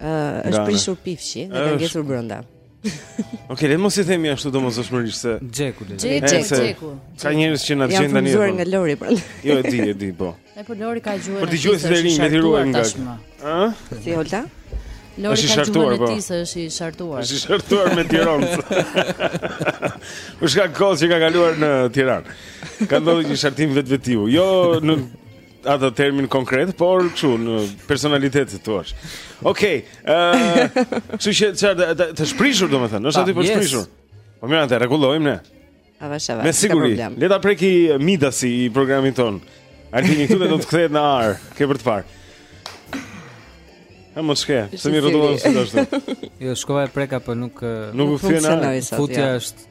Ëh, është prishur pifshi dhe ka ngecur brenda. Ok, le mos i themi ashtu domosdoshmërisht se Xheku, Xheku, Xheku. Ka njerëz që na dëgjojnë tani. Jam mësuar nga Lori pra. Jo, e di, e di, po. E po Lori ka gjuhën. Për dëgjues të rinj me Tiranë nga. Ëh? Si Olta? Lori ka gjuhën e po. tij se është i shartuar. Është i shartuar me Tiranë. Është ka kohë që ka kaluar në Tiranë. Ka ndodhur një shartim vetvetiu. Jo në atë termin konkret, por kështu në personalitetet tuaj. Okej. Ëh, s'ka çfarë të, të shprishur domethënë, është aty për të shprishur. Po mirë, e rregullojmë ne. Avash avash. Me siguri. Le ta prekë Midasi i programit ton. Altini këtu dhe do të kthehet në ar, ke për të parë. Ha mos ke, se mi rrotuan si dashur. Jo, shkova e preka, po nuk nuk u kthyen. Futja është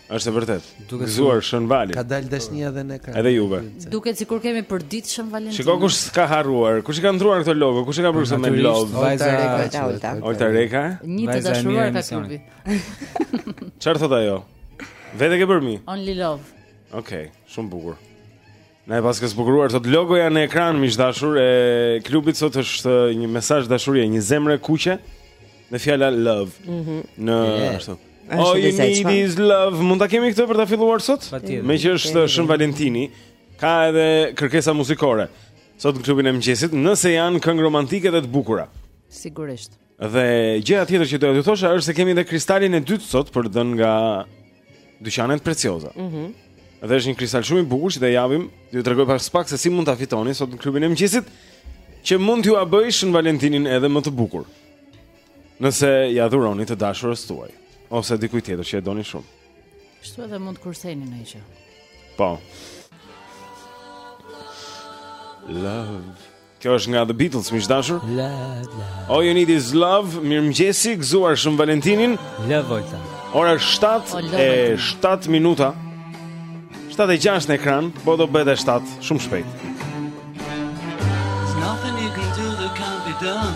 Është e vërtet. Gëzuar Shën Valin. Ka dalë dashnia edhe në ekran. Edhe juve. Duket sikur kemi për ditë Shën Valentin. Shikoj kush ka harruar, kush i ka ndruar këtë logo, kush e ka bërë këtë me love. Olta Reka. Olta Reka. Një të dashuruar ka klubi. Çfarë thotë ajo? Vetë ke bërë, mi? Only love. Okej, okay, shumë bukur. Na e paska zbukuruar sot logoja në ekran miq dashur e klubit sot është një mesazh dashurie, një zemër e kuqe dhe fjala love. Mm -hmm. Në ashtu. Yeah. All you need is love. Mund ta kemi këtë për ta filluar sot? Meqë është Shën Valentini, ka edhe kërkesa muzikore. Sot në klubin e mëngjesit, nëse janë këngë romantike dhe të bukura. Sigurisht. Dhe gjëja tjetër që doja t'ju thosha është se kemi edhe kristalin e dytë sot për dhënë nga dyqanet Precioza. Mhm. Mm dhe është një kristal shumë i bukur që do ta japim, ju tregoj pas pak se si mund ta fitoni sot në klubin e mëngjesit, që mund t'jua bëjë Shën Valentinin edhe më të bukur. Nëse ia dhuroni të dashurës tuaj ose dikujt tjetër që e doni shumë. Kështu edhe mund të kurseni një gjë. Po. Love Kjo është nga The Beatles, miq dashur. All you need is love. Mirëmëngjesi, gëzuar Shën Valentinin. Love Olta. Ora 7 e 7 minuta. 7 e 6 në ekran, po do bëhet e 7 shumë shpejt. Nothing you can do that can't be done.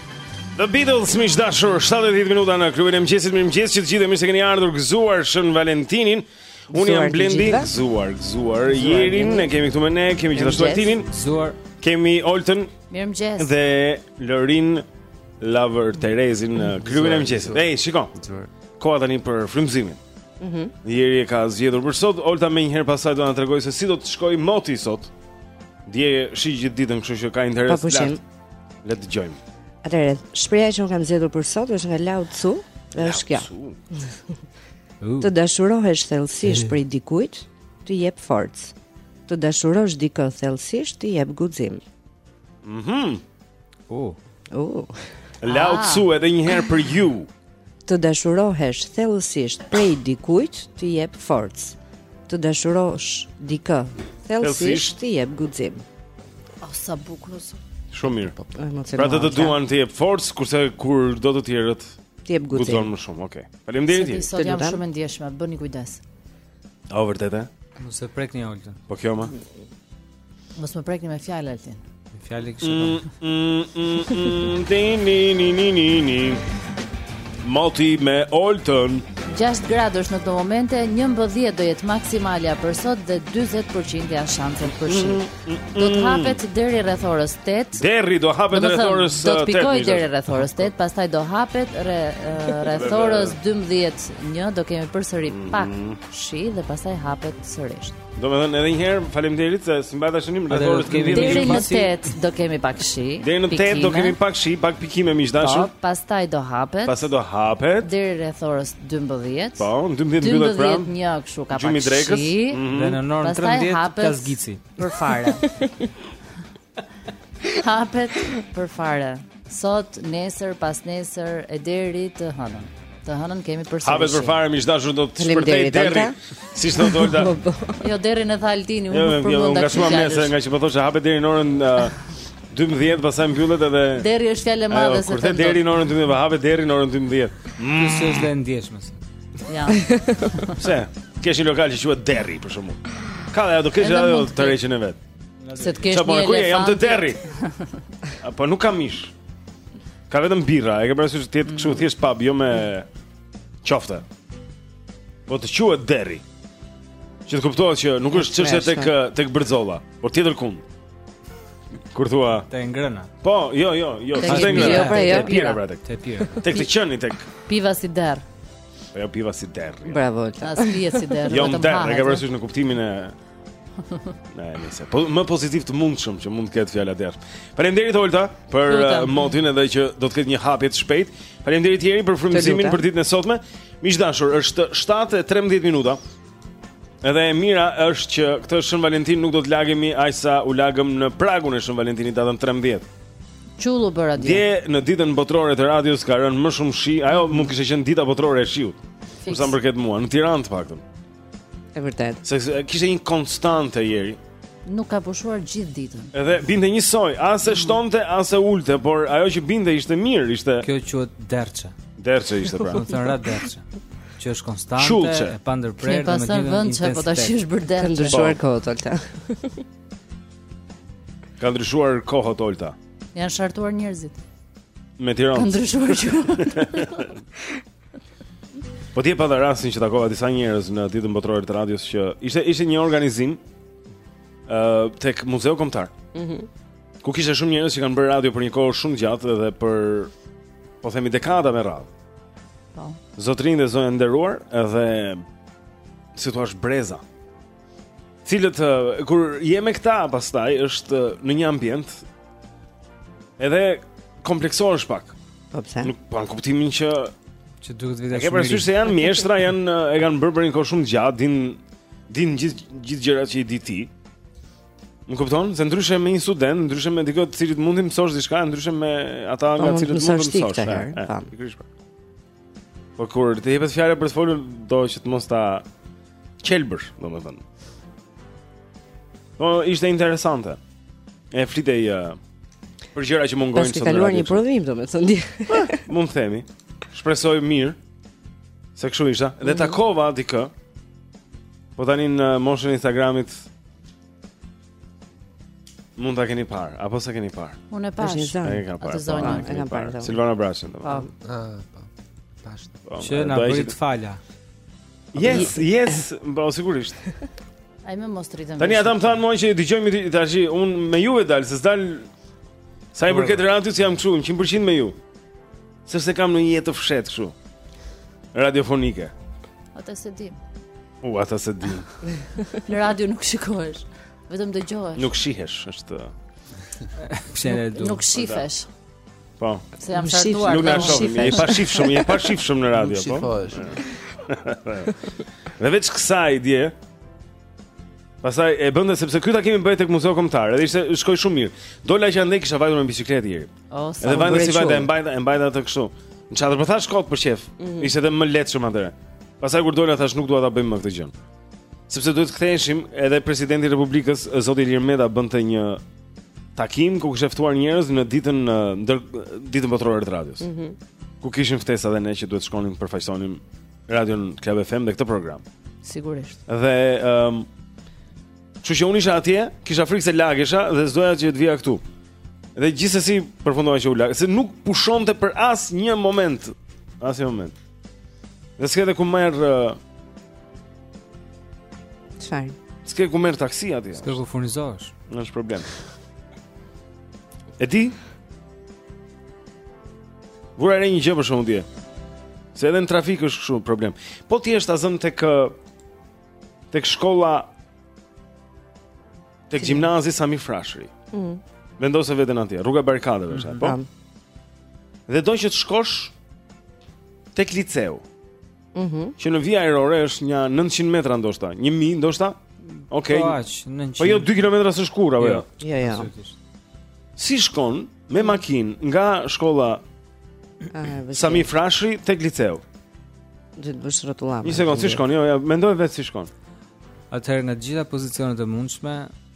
The Beatles miq dashur 7 e 10 minuta në klubin e mëngjesit mirë mëngjes që të gjithë mirë se keni ardhur gëzuar Shën Valentinin unë jam Blendi gëzuar gëzuar Jerin e kemi këtu me ne kemi gjithashtu Altinin gëzuar kemi Oltën mirë mëngjes dhe Lorin Lover Terezin në klubin e mëngjesit ej shiko koha tani për frymëzimin mhm Jeri e ka zgjedhur për sot Olta menjëherë pas saj do na tregojë se si do të shkojë moti sot Dje shi gjithë ditën, kështu që ka interes lart. Le të dëgjojmë. Atëherë, shpreha që un kam zgjedhur për sot është nga Lao Tzu, dhe është kjo. Të dashurohesh thellësisht prej dikujt, të jep forcë. Të dashurosh dikë thellësisht, të jep guxim. Mhm. Mm oh. Oh. Lao ah. Tzu edhe një herë për ju. Të dashurohesh thellësisht prej dikujt të jep forcë. Të dashurosh dikë thellësisht të jep guxim. Oh, sa bukur o zot. Shumë mirë. Po, po. Pra të të duan të jep forcë kurse kur do të tjerët të jep guxim. Guxon më shumë, okay. Faleminderit. Sot jam shumë e ndjeshme, bëni kujdes. A vërtet e? Mos e prekni Oltën Po kjo ma? Mos më prek një me fjallë altin Me fjallë i kështë Moti me Oltën 6 gradë është në këto momente, 11 do jetë maksimalja për sot dhe 40% janë shanset për shi. Mm, mm, mm. Do të hapet deri rreth orës 8. Deri do hapet rreth orës 8. Do të pikojë deri rreth orës 8, pastaj do hapet rreth orës 12 Një do kemi përsëri mm -hmm. pak shi dhe pastaj hapet sërish. Domethënë edhe një herë faleminderit se s'i mbajta shënim në rrugë të vitit. Deri në 8 do kemi pak shi. Deri në 8 do kemi pak shi, pak pikime miq dashur. Po, pastaj do hapet. Pastaj do hapet. Deri rreth orës 12. Po, 12 mbyllet pra. 12 një kështu ka pak shi. Mhm. Dhe në orën 13 ka gjasa shi. Për fare. Hapet për fare. Sot, nesër, pas nesër, e deri të hënën. Të hënën kemi përsëri. Hapet për fare, miq dashur, do të shpërthejë derri. Si do të thotë? Po, po. Jo derrin e tha Altini, unë jo, nuk përmend jo, atë. Nga shumë nga që po thoshë hapet deri në orën 12 pastaj mbyllet edhe Derri është fjalë e madhe se. Kurse deri në orën 12 hapet deri në orën 12. Kjo është e ndjeshme. Ja. Pse? Të kesh një lokal që quhet Derri për shembull. Ka ajo do ketë ajo terezinë e vet. Se të kesh një lokal. Çfarë jam te Derri? Po nuk ka mish. Ka vetëm birra, e ke parasysh ti të kshu mm. thjesht pub, jo me qofte. Po të quhet derri. Që të kuptohet që nuk është çështje tek tek bërzolla, por tjetër kund. Kur thua te ngrëna. Po, jo, jo, jo, te ngrëna. Jo, pra, jo, te pira, pra, tek. Te pira. Tek të qenit tek. Piva si derr. Po jo piva si derr. Bravo, Olta. As piva si derr, vetëm. Jo, derr, e ke parasysh në kuptimin e Ne, nëse. Po më pozitiv të mundshëm që mund të ketë fjala derr. Faleminderit Olta për uh, motin edhe që do të ketë një hapje të shpejtë. Faleminderit Jeri për frymëzimin për ditën e sotme. Miq dashur, është 7:13 minuta. Edhe e mira është që këtë Shën Valentin nuk do të lagemi aq sa u lagëm në pragun e Shën Valentinit datën 13. Qull për radio. Dje në ditën botërore të radios ka rënë më shumë shi, ajo mund të kishte qenë dita botërore e shiut. Sa më përket mua, në Tiranë të paktën. E vërtetë. Se kishte një konstante ieri. Nuk ka pushuar gjithë ditën. Edhe binte një soj, as e shtonte, as e ulte, por ajo që binte ishte mirë, ishte. Kjo quhet derçe. Derçe ishte pra. Do të thonë derçe. Që është konstante, Shulqe. e pandërprerë, më dinë. Ne vend çka po tash ish bërë derçe. Ka ndryshuar po. kohët Olta. Ka ndryshuar kohët Olta. Janë shartuar njerëzit. Me Tiranë. Ka ndryshuar që. Po dje pata rastin që takova disa njerëz në ditën botërore të radios që ishte ishte një organizim ë uh, tek Muzeu Kombëtar. Mhm. Mm ku kishte shumë njerëz që kanë bërë radio për një kohë shumë të gjatë dhe për po themi dekada me radhë. Po. Zotërinj dhe zonja të nderuar edhe si t'ia thuash breza. Të cilët kur je me këta pastaj është një ambient edhe kompleksohesh pak. Po pse? Nuk po, në kuptimin që që duhet vetë shumë. Ke parasysh se janë mjeshtra, janë e kanë bërë për një kohë shumë të gjatë, dinë dinë gjithë gjithë gjërat që i di ti. Më kupton? Se ndryshe me një student, ndryshe me dikë të cilit mund t'i mësosh diçka, ndryshe me ata nga të cilët mund të mësosh. Po, pikërisht. Po. Po kur të jepet fjala për të folur, do që të mos ta qelbësh, domethënë. Po ishte interesante. E flitej uh, për gjëra që mungojnë sot. Pasi kaluar një prodhim domethënë. Ah, mund të themi. Shpresoj mirë. Se kështu ishte. Dhe mhm. takova dikë. Po tani në moshën e Instagramit Mund ta keni parë, apo s'e keni parë? Unë e pashë. Është një zonjë. E kam parë. Zonja, po, e kam parë. Silvana Braçen. Po. Ah, po. Tash. Po, Që na bëri të fala. Yes, yes, po sigurisht. Ai më mos rritem. Tani ata më thanë mua që dëgjojmë tash unë me juve dal, se s'dal. Sa i përket radios jam këtu 100% me ju. Sepse kam një jetë të fshehtë kështu radiofonike Atë s'e di U, atë s'e di Në radio nuk shikohesh Vetëm dëgjohesh Nuk shihesh, është nuk, nuk shifesh Po Se jam shartuar Nuk në shofim, e pa shif shumë, e pa shif shumë në radio Nuk po. shifohesh Dhe veç kësa dje Pastaj brenda sepse ky takimi u bë tek Muzeu Kombëtar Edhe ishte shkoi shumë mirë Dola që andej kisha vajtur me biçikletë i Oh, sa. Edhe vajta si vajta e mbajta, e mbajta atë kështu. Në çadër po thashë kot për shef. Mm -hmm. Ishte edhe më lehtë shiu atëherë. Pastaj kur dola thashë nuk dua ta bëj më këtë gjë. Sepse duhet të kthehesha edhe presidenti i Republikës, zoti Ilir Meta bënte një takim ku kishte ftuar njerëz në ditën ndër ditën botërore të radios. Mm -hmm. Ku kishim ftesa dhe ne që duhet të shkonim përfaqësonim Radion Club FM dhe këtë program. Sigurisht. Dhe ëm um, Kështu që unë isha atje, kisha frikë se lagesha dhe s'doja që të vija këtu Dhe gjithsesi përfundova që u laga, se nuk pushonte për asnjë moment, asnjë moment. Dhe s'ke ku merr Çfarë? S'ke ku merr taksi aty. S'ke ku furnizosh. Nuk është problem. E di? Vura re një gjë për shembull dje Se edhe në trafik është kështu problem Po ti je, ta zëmë, tek Tek shkolla Tek gjimnazi Sami Frashëri. Ëh. Mm. Vendose veten atje, rruga e Barrikadave është, mm, po. Tam. Dhe do që të shkosh tek liceu. Mhm. Mm që në vijë ajrore është nja 900 metra ndoshta, 1000 ndoshta. Okej. Okay. Po aq, 900. Po jo 2 kilometra s'është kurrë apo jo? Jo, jo. jo. Si shkon me makinë nga shkolla Sami Frashëri tek liceu. Duhet të bësh rrotullam. Një sekond, si shkon? Jo, ja mendoj vetë si shkon. Atëherë në të gjitha pozicionet e mundshme,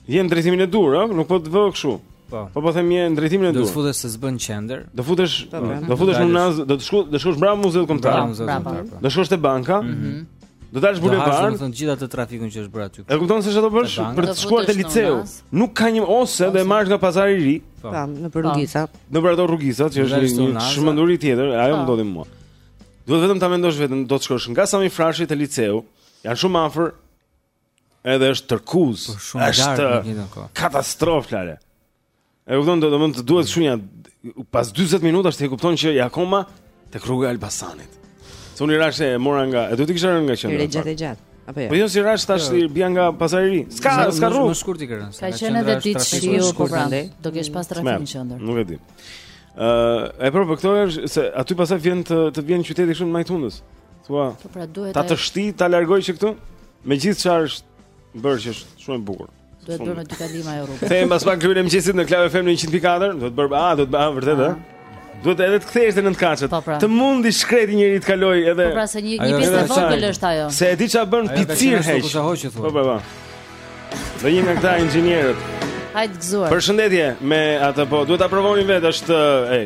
je në drejtimin e duhur, ë, nuk po të vë kështu. Po. Po po them je në drejtimin e duhur. Do të futesh se s'bën në qendër. Do futesh, po, po. do futesh në nas, do të shkosh, do shkosh mbrapa muzeut kombëtar. Bravo, bravo. Do shkosh te banka. Mhm. Do dalësh në bulevard. Do hash të gjithë atë trafikun që është bërë aty. E kupton se çfarë do bësh për të shkuar te liceu? Nuk ka një ose do e marrësh nga pazari i ri. Po, nëpër rrugica. Nëpër ato rrugica që është një çmenduri tjetër, ajo më ndodhi mua. Duhet vetëm ta mendosh vetëm, do të shkosh nga Sami Frashëri te liceu. Janë shumë afër. Edhe është tërkuz. Po, është katastrofë lale. E kupton do të mund të duhet shunja pas 40 minutash ti e kupton që je akoma tek rruga e Elbasanit. Se unë i rashë e mora nga, e do të kisha rënë nga qendra. I re gjatë e gjatë. Apo jo. Po jo s'i rashë tash t'i bija nga Pazari i Ri. S'ka, s'ka rrugë. Më shkurt i ke rënë. Ka qenë edhe ditë shiu po prandaj. Do kishte pas trafik në qendër. Nuk e di. Ë, e për këto është se aty pastaj vjen të të vjen qyteti kështu mbytës. Thua. Po pra duhet ta të shti, të largohem që këtu. Megjithë çfarë është bërë që është shumë e bukur. Duhet bërë me dy kalime ajo rrugë. Them pas pak klubin e mëngjesit në Club FM në 104, duhet bërë, ah, duhet bërë, vërtet ë. Duhet edhe të kthehesh në kaçet. Po, pra. Të mundë i shkreti njeri të kalojë edhe. Po pra se një një pjesë e vogël është ajo. Se e di çfarë bën vicir heq. Po po po. Do një nga këta inxhinierët. Hajt gëzuar. Përshëndetje me atë po, duhet ta provoni vetë është, ej.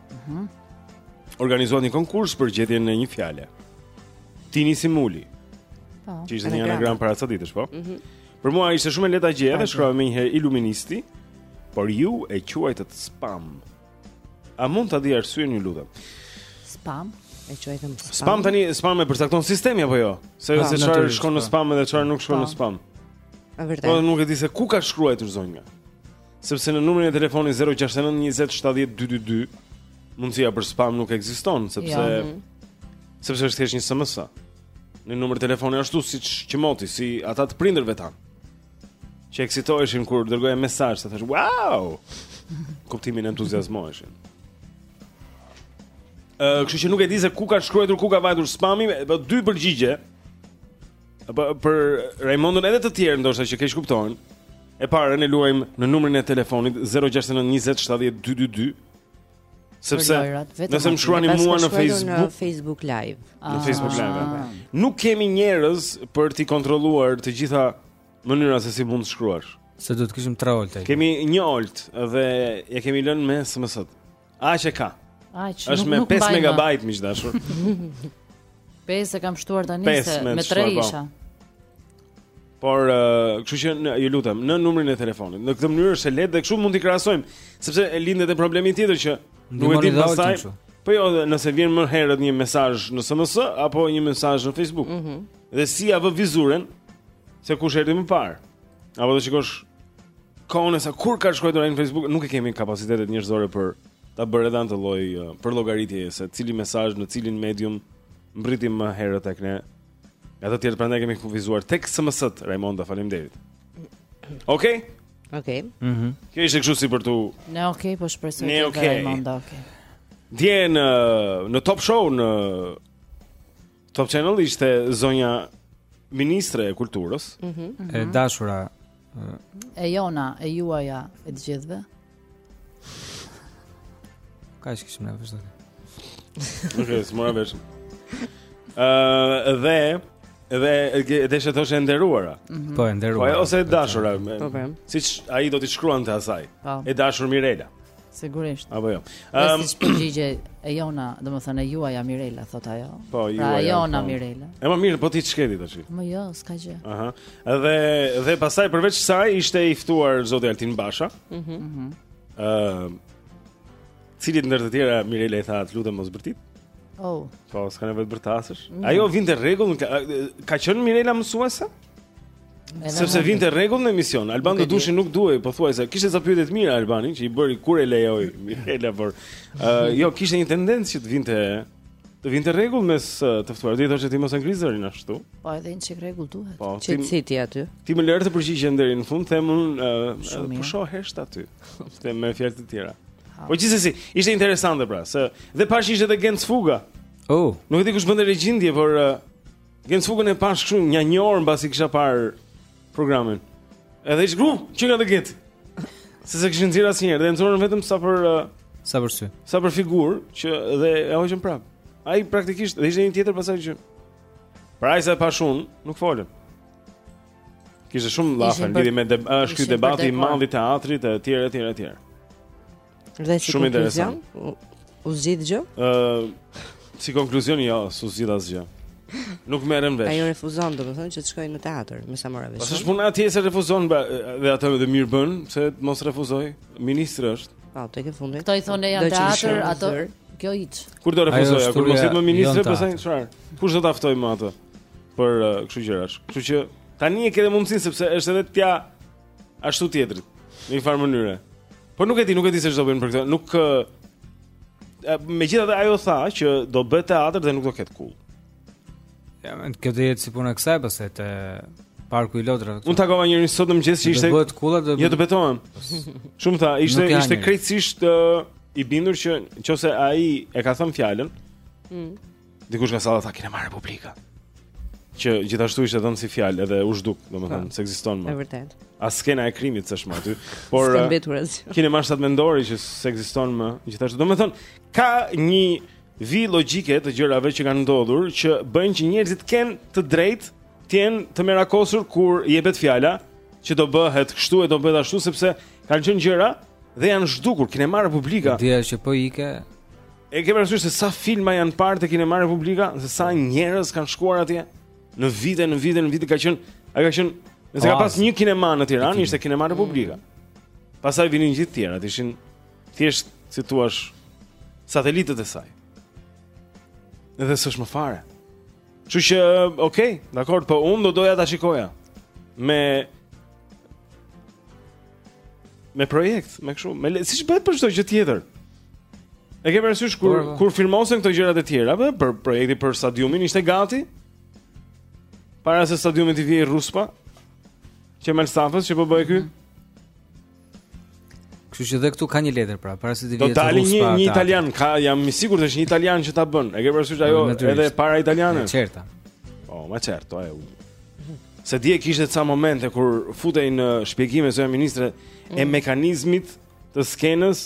Mhm. Mm Organizohet një konkurs për gjetjen e një fjale. Tini Simuli. Po. Që ishte një anagram para sa ditësh, po? Mhm. Mm për mua ishte shumë e lehtë ta gjej, edhe shkrova menjëherë iluministi, por ju e quajtët spam. A mund ta di arsyen, ju lutem? Spam e quajtëm spam. Spam tani, spam e përcakton sistemi apo jo? Se po, se çfarë shkon në po. spam edhe çfarë nuk shkon në po. spam. Është vërtet. Po nuk e di se ku ka shkruar zonja. Sepse në numrin e telefonit 069 20 70 222 mundësia për spam nuk ekziston sepse ja, mhm. sepse është thjesht një SMS. Në numër telefoni ashtu siç që moti si ata të prindërve tanë. Që eksitoheshin kur dërgoja mesazh, sa thash, "Wow!" Në kuptimin entuziazmoheshin. Ëh, uh, kështu që nuk e di se ku ka shkruar, ku ka vajtur spami, po dy përgjigje. Apo për Rajmondën edhe të tjerë ndoshta që keqkuptojnë. E para ne luajmë në numrin e telefonit 069 20 70 222. Sepse nëse më shkruani mua në Facebook, në Facebook Live. Në ah. Facebook Live. Ah. Nuk kemi njerëz për t'i kontrolluar të gjitha mënyrat se si mund të shkruash. Se do të kishim tre Oltë. Kemi një Olt dhe ia kemi lënë me SMS-t. Aq e ka. Aq. Është me 5 megabajt miq të dashur. 5 e kam shtuar tani se me 3 po. isha. Por, kështu që në, ju lutem, në numrin e telefonit. Në këtë mënyrë është e lehtë dhe kështu mund t'i krahasojmë, sepse lind edhe problemi tjetër që nuk e di pastaj. Po jo, nëse vjen më herët një mesazh në SMS apo një mesazh në Facebook. Mm -hmm. Dhe si ia vë vizoren se kush erdhi më parë. Apo do shikosh kohën se kur ka shkruar në Facebook, nuk i kemi kapacitetet njerëzore për ta bërë edhe atë lloj uh, përllogaritje se cili mesazh në cilin medium mbërriti më herët tek ne. E të tjera, prandaj kemi kufizuar tek SMS-t Rajmonda, faleminderit. Okej. Okay? Okej. Okay. Mhm. Mm Kjo ishte kështu si për t'u. Ne okej, okay, po shpresoj të okay. Rajmonda, okej. Okay. Dje në, në Top Show në Top Channel ishte zonja ministre e kulturës. Mm -hmm. E dashura e jona, e juaja, e të gjithëve. Ka që kishim në vështë dhe. Ok, s'e mora vesh. Uh, dhe, dhe, deshe të thoshe e nderuara. Mm -hmm. Po, e nderuara. Po, ose e dashura. Po, po. Siç ai do t'i shkruante asaj. Po. E dashur Mirela. Sigurisht. Apo jo. Ëm um, përgjigjja e jona, domethënë e juaja Mirela thotë ajo. Po, pra, juaja. Pra jona po. Mirela. E mo mirë po ti ç'ke ti tash. Mo jo, s'ka gjë. Aha. Dhe dhe pastaj përveç saj ishte i ftuar zoti Altin Basha. Mhm. Mm Ëm uh, Të cilit ndër të tjera Mirela i tha, "Të lutem mos bërtit." Oh. Po, s'ka nevojë të bërtasësh. Ajo vinte rregull, ka qenë Mirela mësuese? Sepse vinte rregull në emision. Alban Dudushi nuk duhej, pothuajse kishte ca pyetje të mira Albani që i bëri kur e lejoi Mirela por. Uh, jo, kishte një tendencë që të vinte të vinte rregull mes të ftuarve. I thoshte ti mos e ngri zërin ashtu. Po edhe një çikë rregull duhet. Po, që ti, ti aty. Ti më lër të përgjigjem deri në fund, them unë uh, pusho hesht aty. Them me fjalë të tjera. Po gjithsesi, ishte interesante pra, se dhe pashë ishte edhe Genc Fuga. Oh, nuk e di kush bënte regjinë dje, por uh, Genc Fugën e pash kështu një një orë mbasi kisha parë programin. Edhe ish grup, që nga të ketë. Se s'e kishin nxjerr asnjëherë, dhe nxorën vetëm sa për uh, sa për sy. Sa për figurë qe dhe e hoqën prap. Ai praktikisht dhe ishte një tjetër pastaj që Pra ai sa e pash unë, nuk folën. Kishte shumë llafe lidhje me është ky debati i madh i teatrit e etj etj etj. Dhe si Shumë konkluzion, u zgjidh gjë? Ë, uh, si konkluzion jo, s'u zgjidh asgjë. Nuk merren vesh. Ajo refuzon, domethënë që të shkojë në teatr, me sa mora vesh. Po s'është puna atje se refuzon pra, dhe atë edhe mirë bën, pse mos refuzoj? Ministre është. Po, tek e fundit. Kto i thonë eja n'teatër, ato kjo hiç. Kur do refuzoj, kur mos jetë më ministre, pastaj çfarë? Kush do ta ftoj më atë? Për kështu gjërash. Kështu që tani e ke mundësinë sepse është edhe t'ia ashtu tjetrit në një farë mënyre. Po nuk e di, nuk e di se ç'do bëjnë për këtë. Nuk megjithatë ajo tha që do bëhet teatër dhe nuk do ketë kullë. Ja, mo kjo do jetë si puna e kësaj pastaj te Parku i Lodrave. Unë takova njërin sot në mëngjes që ishte do bëhet kulla do. Jo të betohem. Shumë tha, ishte ishte krejtësisht uh, i bindur që nëse ai e ka thënë fjalën. Mm. Dikush nga sala tha kinema Republika. Që gjithashtu ishte dhënë si fjalë edhe u zhduk, domethënë po, s'ekziston më. Është vërtet. As skena e krimit s'është më aty, por s'ka mbetur as. Kinema 17 Nëntori që s'ekziston më. Gjithashtu domethënë ka një vijë logjike të gjërave që kanë ndodhur që bëjnë që njerëzit kanë të drejtë të jenë të merakosur kur jepet fjala që do bëhet kështu e do bëhet ashtu sepse kanë qenë gjëra dhe janë zhdukur, kinema Republika. Dija që po ikë E ke parasysh se sa filma janë parë tek kinema Republika, se sa njerëz kanë shkuar atje në vite, në vite, në vite ka qenë, ai ka qenë, nëse ka pas një kinema në Tiranë, ishte kinema Republika. Pastaj vinin gjithë të tjerat, ishin thjesht si t'thuash satelitët e saj. Edhe s'është më fare. Kështu që, okay, dakor, po unë do doja ta shikoja me Me projekt, me kështu, me siç bëhet për çdo gjë tjetër. E ke parasysh kur por, po. kur firmosen këto gjërat e tjera, apo për projekti për stadiumin ishte gati? Para se stadiumi të vijë ruspa, që më stafës që po bëj ky. Mhm. Kështu që dhe këtu ka një letër pra, para se të vijë ruspa. Do dali një një italian, ka jam i sigurt është një italian që ta bën. E ke parasysh ajo edhe para italiane? Certo. Po, mo certo, ajo. Se dje kishte ca momente kur futej në shpjegime zonja ministre mm. e mekanizmit të skenës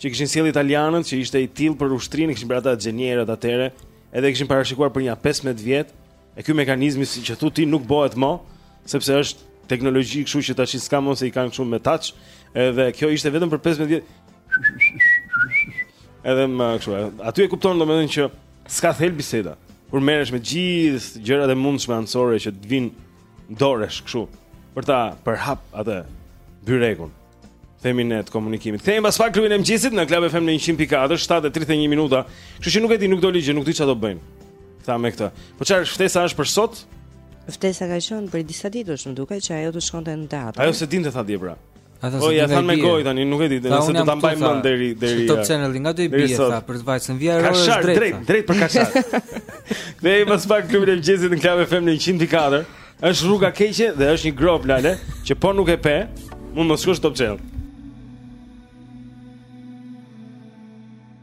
që kishin sjellë italianët që ishte i tillë për ushtrinë, kishin bërë ata xhenierët atëherë, edhe kishin parashikuar për një 15 vjet, e ky mekanizmi siç e thoshte ti nuk bëhet më, sepse është teknologji, kështu që tash s'ka më se i kanë shumë me touch, edhe kjo ishte vetëm për 15 vjet. Edhe më kështu. Aty e kupton domethënë që S'ka thelb biseda. Kur merresh me gjithë gjërat e mundshme anësore që të vijnë dorësh kështu për ta përhap atë byrekun. Themi ne të komunikimit. Kthehemi pas pak te klubi e mëngjesit në Club FM në 104, 7:31 minuta. Kështu që nuk e di, nuk do lidhemi, nuk di çfarë do bëjmë, tha, me këtë. Po çfarë ftesa është për sot? Ftesa ka qenë për disa ditë, më duket që ajo të shkonte në teatr. Ajo s'e dinte tha dje pra. Ata po, ia thanë me gojë tani, nuk e di, do ta mbajë mend deri deri. Top Channel nga do i bie sa për të vajtur vija rreth drejt. Kashar drejt, drejt për kashar. Kthehemi pas pak te klubi e mëngjesit në Club FM në 104. Është rruga e keqe dhe është një gropë lale që po nuk e pe, mund mos shkosh Top Channel.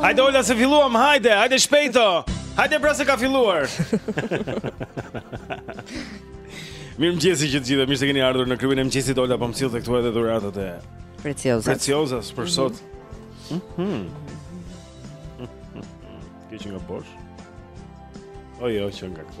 Hajde Olta se filluam, hajde, hajde shpejto. Hajde pra se ka filluar. Mirëmëngjesi që të gjithë, mirë se keni ardhur në klubin e mëngjesit Olta, po më sillte këtu edhe dhuratët e Preciozas Preciozas, për mhm. sot mm -hmm. Kjo qenka bosh O jo, qenka këtu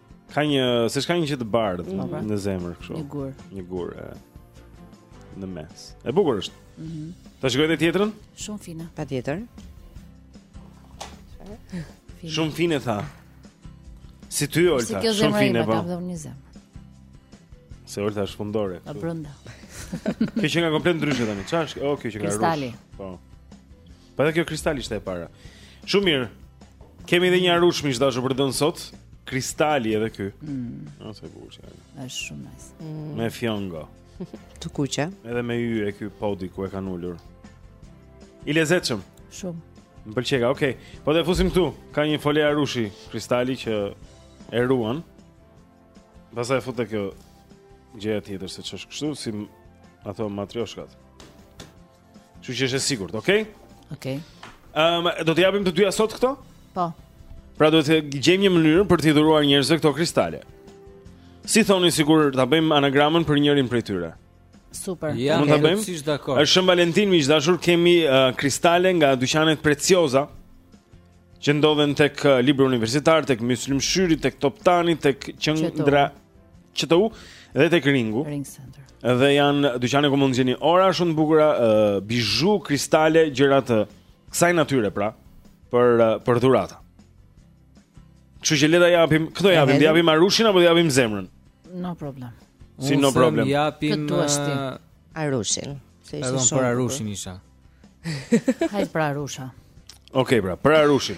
Ka një, seç ka një gjë të bardhë mm -hmm. në zemër kështu. Një gur. Një gur e në mes. E bukur është. Mhm. Mm Ta shikoj edhe tjetrën? Shumë fine. Patjetër. Shumë fine tha. Si ty Olta, shumë fine po. Se Olta është fundore. Ah brenda. Kjo qenka komplet ndryshe tani. Çfarë është? Oh, kjo qenka arush. Po. Po edhe kjo kristal ishte e para. Shumë mirë. Kemi edhe një arush miq të dashur për të dhënë sot. Kristali edhe ky. Mm. O sa i bukur. Është shumë nice. Mm. Me fjongo. Të kuqe. Edhe me yje ky podi ku e kanë ulur. I lezetshëm. Shumë. Më pëlqej. Okej. Okay. Po e fusim këtu. Ka një fole arushi kristali që e ruan. Pastaj futet kjo gjëja tjetër seç është kështu si ato matrioshkat. Kështu që është e sigurt, okay? Okay. Ëm um, do t'i japim të dyja sot këto? Po. Pra duhet të gjejmë një mënyrë për t'i dhuruar njerëzve këto kristale. Si thoni sikur ta bëjmë anagramën për njërin prej tyre? Super. Ja, mund ta bëjmë? Shumë dakord. Është Shën Valentin, miq të dashur, kemi uh, kristale nga dyqanet Preciosa që ndodhen tek uh, Libri Universitar, tek Myslim Shyri, tek Toptani, tek Q QTU dhe tek Ringu. Ring Center. Dhe janë dyqane ku mund të gjeni ora shumë të bukura, uh, bizhu, kristale, gjëra të kësaj natyre pra për uh, për dhurata. Kështu që le ta japim, kë do japim, do japim Arushin apo do japim zemrën? No problem. Si no problem. Japim ku do ti. Arushin. Se ishte shumë. Për arushin isha. Hajt për arushin. Okej, okay, pra, për Arushin.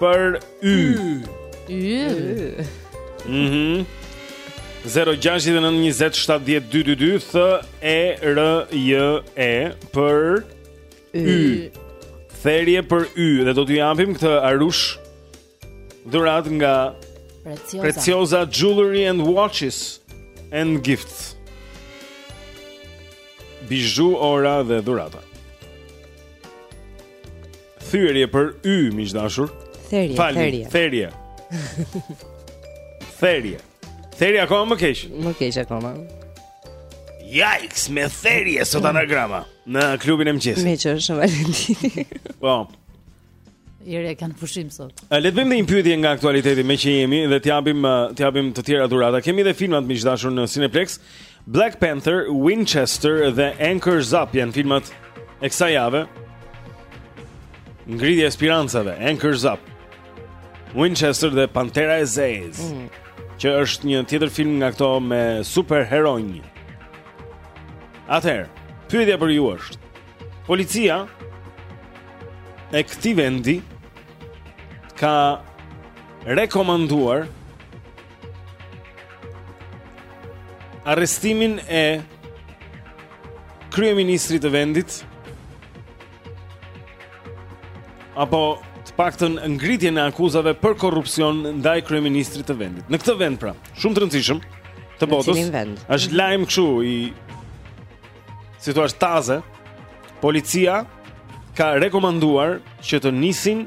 për y. Y. Mhm. 0692070222 Th E R J E për y. Therje për y dhe do t'ju japim këtë arush dhuratë nga Preciosa. Preciosa Jewelry and Watches and Gifts. Bizhu, ora dhe dhurata. Thyerje për y, miq të dashur. Therje, më falni, therje. Therje. therje. Therje akoma më keq. Më keq akoma. Yikes, me therje sot anagrama në klubin e mëngjesit. Meqë është Valentini. Po. Jere kanë pushim sot. Le të bëjmë një pyetje nga aktualiteti meqë jemi dhe t'japim t'japim të tjera dhurata. Kemi edhe filmat miq të dashur në Cineplex. Black Panther, Winchester dhe Anchors Up janë filmat e kësaj jave Ngritja e Spirancave, Anchors Up Winchester dhe Pantera e Zezë mm -hmm. Që është një tjetër film nga këto me superheronj Atëherë, pyetja për ju është Policia e këtij vendi ka rekomanduar Arrestimin e kryeministrit të vendit apo të paktën ngritjen e akuzave për korrupsion ndaj kryeministrit të vendit. Në këtë vend pra, shumë të rëndësishëm të botës. Është lajm kështu si i thua taze. Policia ka rekomanduar që të nisin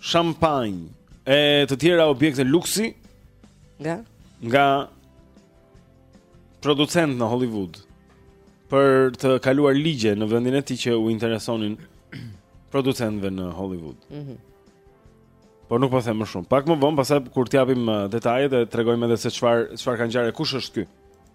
shampanjë e të tjera objekte luksi nga nga producentë në Hollywood për të kaluar ligje në vendin e tij që u interesonin producentëve në Hollywood. Mhm. Mm Por nuk po them më shumë. Pak më vonë, pastaj kur t'japim uh, detajet e tregojmë edhe se çfarë çfarë ka ngjarë, kush është ky.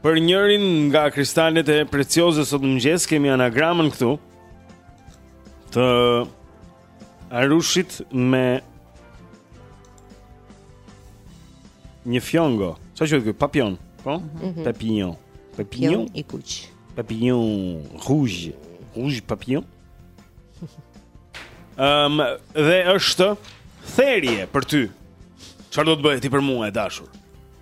Për njërin nga kristalet e Preciosës sot në mëngjes kemi anagramën këtu të arushit me një fjongo. Si quhet ky papion? Po? Mm -hmm. Papillon. Papillon i kuq. Papillon rouge. Rouge papillon. Ehm, um, dhe është therje për y. Çfarë do të bëje ti për mua e dashur?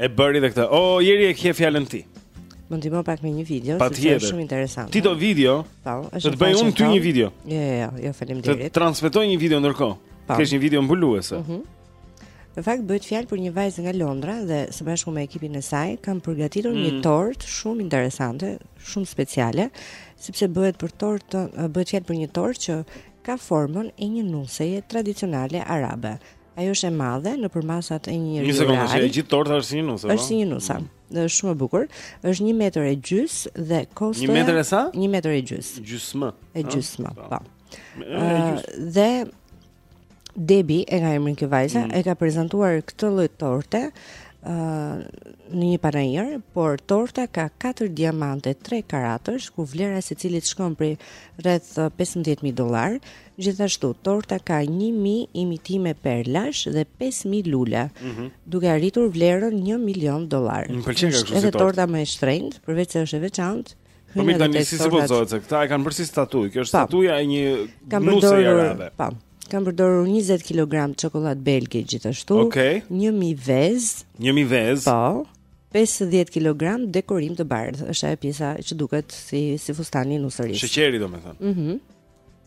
E bëri dhe këtë. O Jeri e ke fjalën ti. Më ndihmo pak me një video, pa se është shumë interesant. Ti do video? Po, është. Të bëj unë ty një video. Jo, jo, jo, jo faleminderit. Të transmetoj një video ndërkohë. Po. Kemi një video mbuluese. Mhm. Mm në fakt bëhet fjalë për një vajzë nga Londra dhe së bashku me ekipin e saj kanë përgatitur mm. një tort shumë interesante, shumë speciale, sepse bëhet për tort, bëhet fjalë për një tort që ka formën e një nuseje tradicionale arabe. Ajo është e madhe në përmasat e një njeriu. Një sekondë, është e gjithë torta është si një nuse. Është si një nuse. Mm. Është shumë e bukur. Është 1 metër e gjys dhe kushton. 1 metër e sa? 1 metër e gjys. Gjysmë. E gjysmë, po. po. Dhe Debi e ka emrin kjo vajza, mm. e ka prezantuar këtë lloj torte në një panair, por torta ka 4 diamante 3 karatësh, ku vlera e secilit shkon prej rreth 15000 dollarë Gjithashtu, torta ka 1000 imitime perlash dhe 5000 lule, mm -hmm. duke arritur vlerën 1 milion dollar. Më pëlqen kështu si tortë. Edhe torta më e shtrenjtë, përveç se është e veçantë, Po mirë tani si supozohet se këta e kanë bërë si statuj, kjo është statuja e një nuseje arabe. Po. Kanë përdorur 20 kg çokoladë belge gjithashtu. Okej. Okay. 1000 vezë. 1000 vezë. Po. 50 kg dekorim të bardhë. Është ajo pjesa që duket si si fustani i nusërisë. Sheqeri domethënë. Mhm. Mm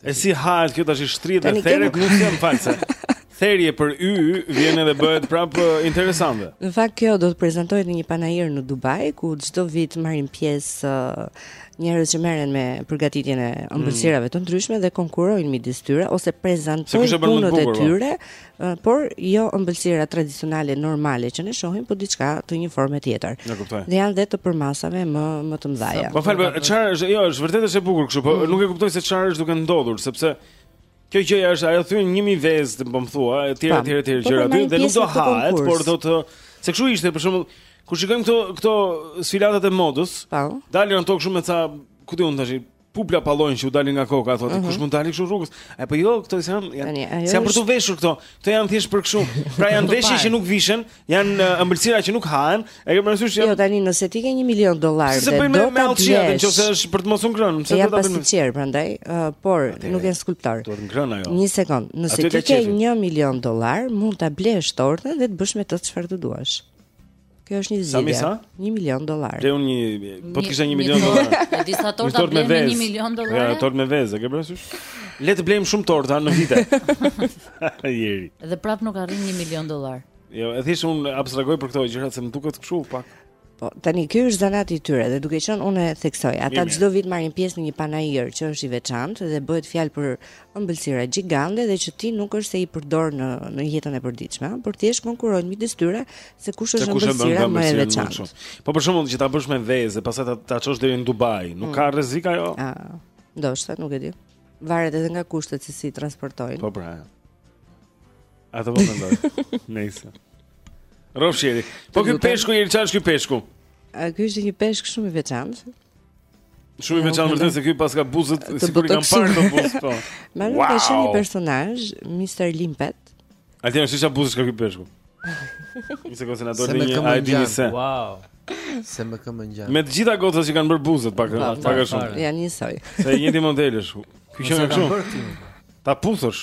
E si hahet kjo tash e shtrin dhe theret nuk jam false. Therje por i vjen edhe bëhet prap interesante. Në fakt kjo do të prezantohet në një panair në Dubai ku çdo vit marrin pjesë uh, njerëz që merren me përgatitjen e mm. ëmbëlsirave të ndryshme dhe konkurrojnë midis tyre ose prezantojnë punët e tyre por jo ëmbëlsira tradicionale normale që ne shohim, por diçka të një forme tjetër. Ja kuptoj. Dhe janë dhe të përmasave më më të mëdha. Po fal, po, çfarë është? Jo, është vërtet është e bukur kështu, po mm. nuk e kuptoj se çfarë është duke ndodhur, sepse kjo gjë është ajo thyen 1000 vezë, po më thua, etj, etj, etj, gjëra aty dhe nuk do hahet, por dua të them se kështu ishte për shembull Kur shikojmë këto këto sfilatat e modës, dalin ato kështu me ca, ku di unë tash, pupla palloi që u dalin nga koka, thotë, uh mhm. -huh. kush mund të dalë kështu rrugës? Ai po jo, këto s'janë s'janë s'janë për të veshur këto. Këto janë thjesht për kështu. Pra janë veshje që nuk vishen, janë ëmbëlsira që nuk hahen. E ke parasysh janë Jo tani nëse ti ke 1 milion dollarë, do ta bëjmë me allçi atë nëse është për të mos u ngrënë, pse do ta bëjmë? Ja pastiçerë prandaj, por nuk janë skulptor. Duhet ngrënë ajo. Një sekond, nëse ti ke 1 milion dollarë, mund ta blesh tortën dhe të bësh me të çfarë të duash. Kjo është një zgjidhje. Sa më 1 milion dollar. Dhe unë një, po të kisha 1 milion dollar. E di sa torta blen me 1 milion dollar. Ja, tort me vezë, e ke parasysh? Le të blejmë shumë torta në vite. Jeri. Dhe prap nuk arrin 1 milion dollar. Jo, e thjesht unë abstragoj për këto gjëra se më duket kështu pak. Po, tani ky është zanati i tyre dhe duke qenë unë e theksoj, ata çdo vit marrin pjesë në një panair që është i veçantë dhe bëhet fjalë për ëmbëlsira gjigande dhe që ti nuk është se i përdor në në jetën e përditshme, por thjesht konkurrojnë midis tyre se kush është ëmbëlsira më e veçantë. Po për shembull që ta bësh me vezë, pastaj ta, ta çosh deri në Dubai, nuk mm. ka rrezik ajo? A, ndoshta nuk e di. Varet edhe nga kushtet se si i transportojnë. Po pra. Atë po mendoj. Nëse. Rofshiri. Po ky peshku çfarë është ky peshku. A ky është një peshk shumë i veçantë? Shumë i veçantë vërtet se ky paska buzët sikur i kanë bërë te buzët po. Më nuk ka qenë një personazh, Mr. Limpet. A ti e sheh çfarë buzësh ka ky peshku. Një sekondë se na doli një ide se. Wow. Se më më ngjan. Me të gjitha gocat që kanë bërë buzët pak, pak a shumë. Janë njësoj. Se i njëti model është. Ky që kanë kështu. Ta puthësh.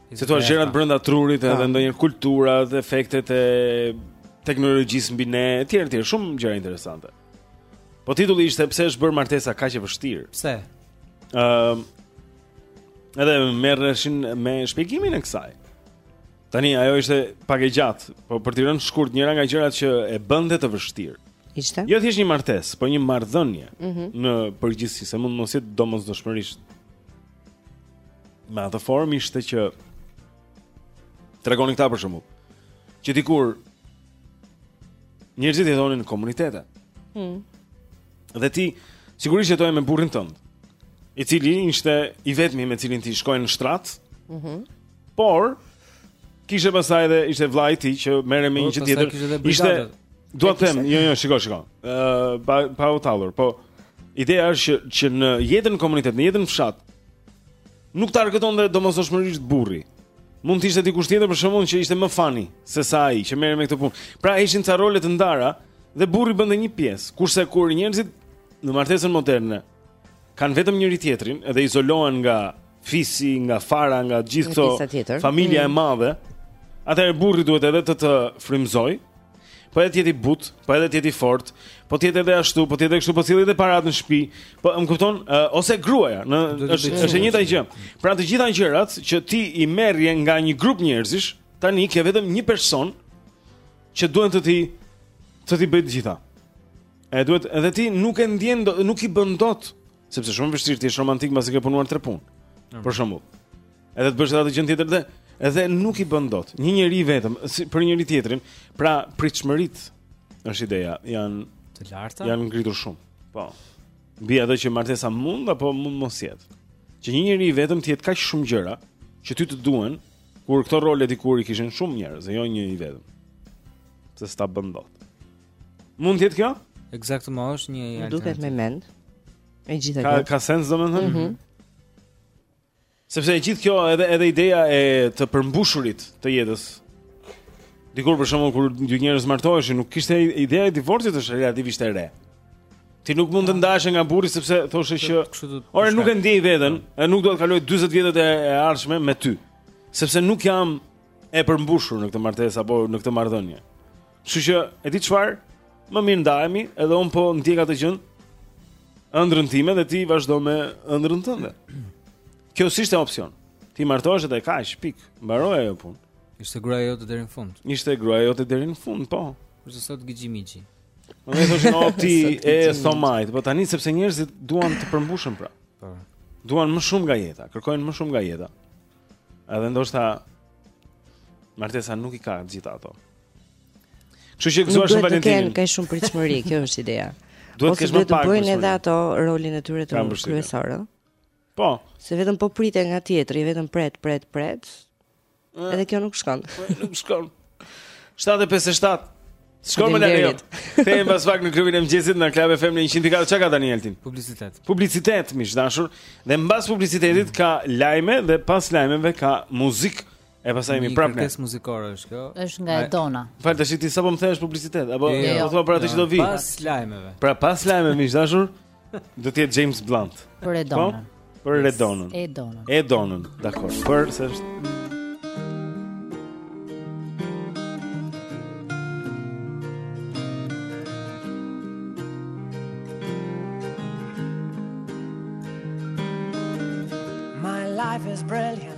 situata gjërat brenda trurit edhe ndonjë kulturat, efektet e teknologjisë mbi ne etj etj, shumë gjëra interesante. Po titulli ishte pse është bërë martesa kaq e vështirë? Pse? Ëm uh, Edhe merreshin me shpjegimin e kësaj. Tani ajo ishte pak e gjatë, po për t'i rënë shkurt njëra nga gjërat që e bënte të vështirë. Ishte? Jo thjesht një martesë, po një marrëdhënie mm -hmm. në përgjithësi, se mund mos jetë domosdoshmërisht Me atë formë ishte që tregonin këta për shembull. Që dikur njerëzit jetonin në komunitete. Mm. Dhe ti sigurisht jetoje me burrin tënd, i cili ishte i vetmi me cilin ti shkoje në shtrat. Mhm. Mm Por kishe pastaj edhe ishte vllai i tij që merrej me po, një gjë tjetër. Ishte dua të them, jo jo, shiko, shiko. Ë uh, pa, pa u tallur, po ideja është që që në jetën në komunitet, në jetën në fshat nuk t'argëtonte domosdoshmërisht burri. Mund të ishte dikush tjetër për shembull që ishte më funny se sa ai që merrej me këtë punë. Pra ishin ca role të ndara dhe burri bënte një pjesë, kurse kur njerëzit në martesën moderne kanë vetëm njëri tjetrin dhe izolohen nga fisi, nga fara, nga gjithë këto familja mm. e madhe, atëherë burri duhet edhe të të frymëzojë. Po edhe të jetë i butë, po edhe të jetë i fortë, po të jetë edhe ashtu, po të jetë kështu, po të sjellë edhe paratë në shpi, po më kupton, uh, ose gruaja, në, është, është e njëjta gjë. Pra të gjitha gjërat që ti i merrje nga një grup njerëzish, tani ke vetëm një person që duhet të t'i, të t'i bëjë të gjitha. E duhet edhe ti nuk e ndjen do, nuk i bën dot, se është shumë vështirë të jesh romantik mbasi ke punuar tre punë. Mm. Për shembull. Edhe të bësh atë gjë tjetër dhe edhe nuk i bën dot. Një njeri vetëm si, për njëri tjetrin, pra pritshmëritë është ideja, janë të larta. Janë ngritur shumë. Po. Mbi ato që martesa mund apo mund mos jetë. Që një njeri vetëm të jetë kaq shumë gjëra që ty të duhen, kur këto role dikur i kishin shumë njerëz, jo një i vetëm. Se s'ta bën dot. Mund të jetë kjo? Ekzakt, është një alternativë. Duket me mend. E gjitha kjo. Ka ka sens domethënë? Mhm. Mm Sepse e gjithë kjo edhe edhe ideja e të përmbushurit të jetës. Dikur për shembull kur dy njerëz martoheshin, nuk kishte ideja e divorcit është relativisht e re. Ti nuk mund të ndaheshe nga burri sepse thoshe që ore nuk e ndjej veten, e nuk do të kaloj 40 vjetët e, e ardhshme me ty. Sepse nuk jam e përmbushur në këtë martesë apo në këtë marrëdhënie. Kështu që e di çfarë, më mirë ndahemi, edhe unë po ndjek atë gjën. Ëndrrën time dhe ti vazhdo me ëndrrën tënde. Kjo s'ishte opsion. Ti martoheshe edhe kaq, pik, mbaroi ajo punë. Ishte gruaja jote deri në fund. Ishte gruaja jote deri në fund, po. Kurse sot gixhimiçi. Më vjen thoshin o ti e thomajt, po tani sepse njerëzit duan të përmbushen pra. Po. Duan më shumë nga jeta, kërkojnë më shumë nga jeta. Edhe ndoshta martesa nuk i ka gjitha ato. Kështu që gëzuar shumë Valentinin. Nuk ka shumë pritshmëri, kjo është ideja. Duhet të kesh më pak. Duhet të bëjnë edhe ato rolin e tyre të kryesorë. Po. Se vetëm po prite nga tjetri, vetëm pret, pret, pret. Eh. Edhe kjo nuk shkon. Po, nuk shkon. 757. Shkon më lehtë. Kthehemi pas pak në klubin e mëngjesit në Club FM në 104 çka ka Danieltin? Publicitet. Publicitet, miq të dashur. Dhe mbas publicitetit ka lajme dhe pas lajmeve ka muzikë E pastaj jemi prapë. Kërkesë muzikore është kjo. Është nga Edona. Fal tash ti sapo më the publicitet apo jo, jo. po thua për atë që do vi. Pas lajmeve. Pra pas lajmeve miq të dashur, do të jetë James Blunt. Për Edona. Po? Për Edona. Edona. Edona, dakor. Për se është My life is brilliant.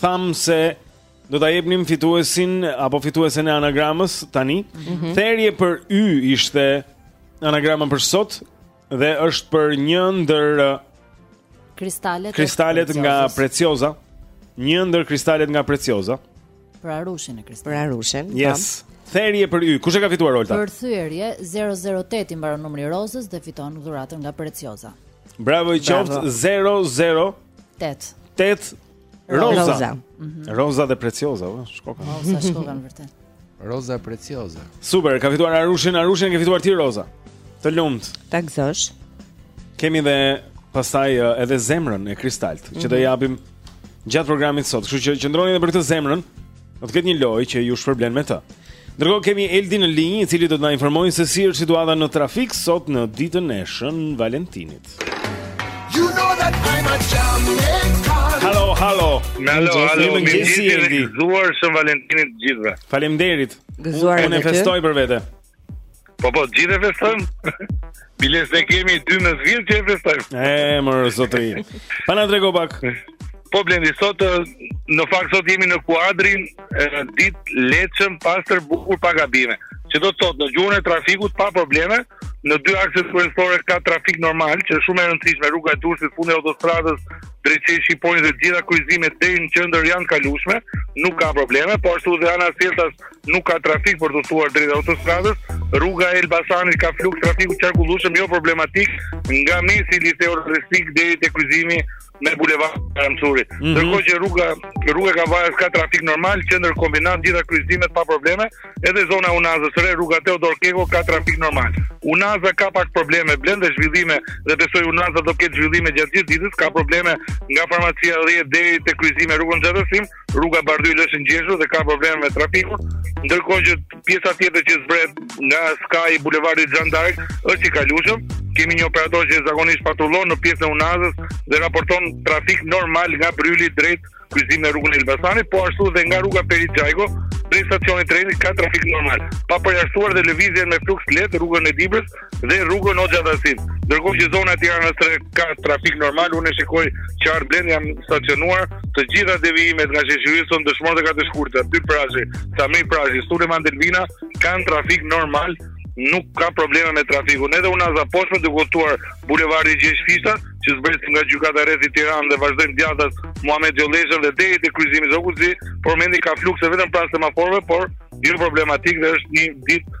Thamë se do ta jepnim fituesin apo fituesen e anagramës tani. Mm -hmm. Therje për y ishte anagrama për sot dhe është për një ndër uh, kristalet kristalet nga precioza. Një ndër kristalet nga precioza. Për arushin e kristalit. Për arushin. Yes. Tam. Therje për y. Kush e ka fituar Olta? Për thyerje 008 i mbaron numri Rozës dhe fiton dhuratën nga Precioza. Bravo i qoftë 00 8. 8 Roza. Roza. Mm -hmm. Roza dhe Precioza, po, shkoka. Po, sa shkoka vërtet. Roza Precioza. Super, ka fituar Arushin, Arushin e ke fituar ti Roza. Të lumt. Ta gëzosh. Kemi edhe pastaj eh, edhe zemrën e kristaltë, mm -hmm. që do ta japim gjatë programit sot. Kështu që qëndroni edhe për këtë zemrën. Do të ketë një lojë që ju shpërblen me të. Ndërkohë kemi Eldin në linjë, i cili do të na informojë se si është situata në trafik sot në ditën e Shën Valentinit. You know that I'm a champion. Hello, hello. Hello, hello. Mirëmëngjesi Eldi. Gëzuar Shën Valentinin të gjithëve. Faleminderit. Gëzuar edhe ty. Unë festoj për vete. Po po, gjithë e festojmë. Biles ne kemi 12 vjet që e festojmë. E more zotëri. Pa na trego pak. Po Blendi sot në fakt sot jemi në kuadrin ditë, lehtshëm pastër bukur pa gabime. Që do të thotë në gjuhën e trafikut pa probleme, në dy akset kryesore ka trafik normal, që është shumë e rëndësishme rruga e Durrësit, fundi i autostradës drejt sheshit Shqiponja dhe të gjitha kryqëzimet deri në qendër janë të kalueshme, nuk ka probleme, po ashtu edhe ana tjetër Nuk ka trafik për të udhëtuar drejt autostradës. Rruga e Elbasanit ka fluks trafiku të qarkullueshëm jo problematik nga pjesa e Liceut Artistik deri te kryqëzimi me bulevardin Bajram Curri. Mm -hmm. Ndërkohë që rruga rruga e Kavajës ka trafik normal, Qendër Kombinat të gjitha kryqëzimet pa probleme, edhe zona e Unazës së Re rruga Teodor Keko ka trafik normal. Unaza ka pak probleme Blendi dhe zhvillime dhe besoj Unaza do ketë zhvillime gjatë gjithë ditës, ka probleme nga farmacia 10 deri te kryqëzimi me rrugën Hoxha Tahsim, rruga Bardhyl është e ngjeshur dhe ka probleme me trafikun, ndërkohë që pjesa tjetër që zbret nga Sky Bulevardi Xhan Dark është i kalueshëm. Kemi një operator që zakonisht patrullon në pjesën e Unazës dhe raporton trafik normal nga Bryli drejt kryqëzimit me rrugën e Elbasanit, po ashtu dhe nga rruga Asim Vokshi drejt stacionit të trenit ka trafik normal, pa përjashtuar dhe lëvizjen me fluks të lehtë rrugën e Dibrës dhe rrugën Hoxha Tahsim. Ndërkohë që zona e Tiranës së Re ka trafik normal, unë e shikoj qartë Blendi jam stacionuar, të gjitha devijimet nga Sheshi Wilson, Dëshmorët e 4 Shkurtit, Abdyl Frashëri, Sami Frashëri, Sulejman Delvina kanë trafik normal, nuk ka probleme me trafikun. Edhe Unaza poshtë duke kuptuar bulevardi Gjergj Fishta, që zbresim nga gjykata e rrethit Tiranë dhe vazhdojmë djathtas Muhamet Gjolleshën dhe deri te kryqëzimi Zogu i Zi, po Blendi ka flukse vetëm pranë semaforëve, por jo problematik dhe është një ditë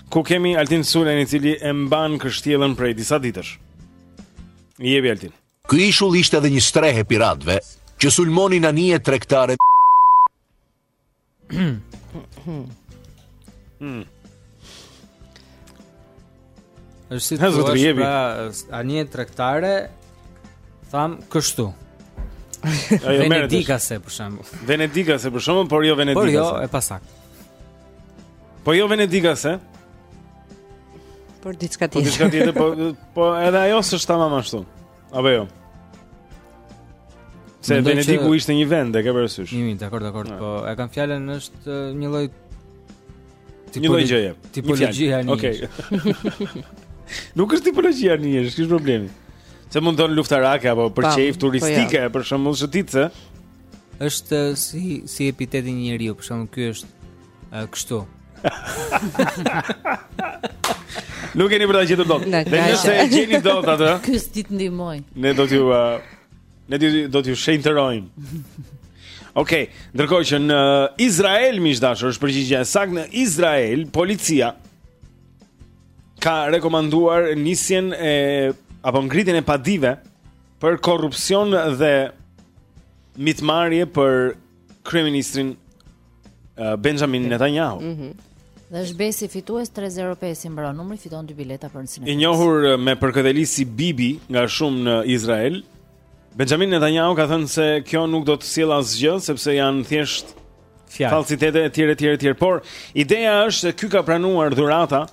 Ku kemi Altin Sulen i cili e mban kështjellën prej disa ditësh. Jepi Altin. Ky ishull ishte edhe një strehë e piratëve që sulmonin anijet tregtare. Hmm. Është si të thuash pra anije tregtare tham kështu. Venedikase për shembull. Venedikase për shembull, por jo Venedikase. Por jo, e pasaktë. Po jo Venediga se? Por diçka po tjetër. Po diçka tjetër, po po edhe ajo s'është tamam ashtu. Apo jo. Se Venedigu që... ishte një vend, e ke parasysh. Një vend, dakor, dakor, po e kam fjalën është një lloj një lloj gjëje. Tipologjia e anijes. Okej. Nuk është tipologjia e anijes, kish problemi. Se mund të thonë luftarake apo për qejf po, turistike, po jo. për shembull shëtitse. Është si si epiteti i një njeriu, për shembull, ky është uh, kështu. Nuk keni për ta gjetur dot. Dhe nëse e gjeni dot atë, ky s'di të ndihmoj. Ne do t'ju uh, ne do t'ju shenjtërojmë. Okej, okay, ndërkohë që në Izrael miq të dashur, është përgjigja e saktë në Izrael, policia ka rekomanduar nisjen e apo ngritjen e padive për korrupsion dhe mitmarrje për kryeministrin uh, Benjamin Netanyahu. Mm -hmm. Dhe është besi fitues 305 i mbaron numri fiton dy bileta për në kinema. I njohur me përkëdheli si Bibi nga shumë në Izrael, Benjamin Netanyahu ka thënë se kjo nuk do të sjellë asgjë sepse janë thjesht falsitete etj etj etj. Por ideja është se ky ka pranuar dhurata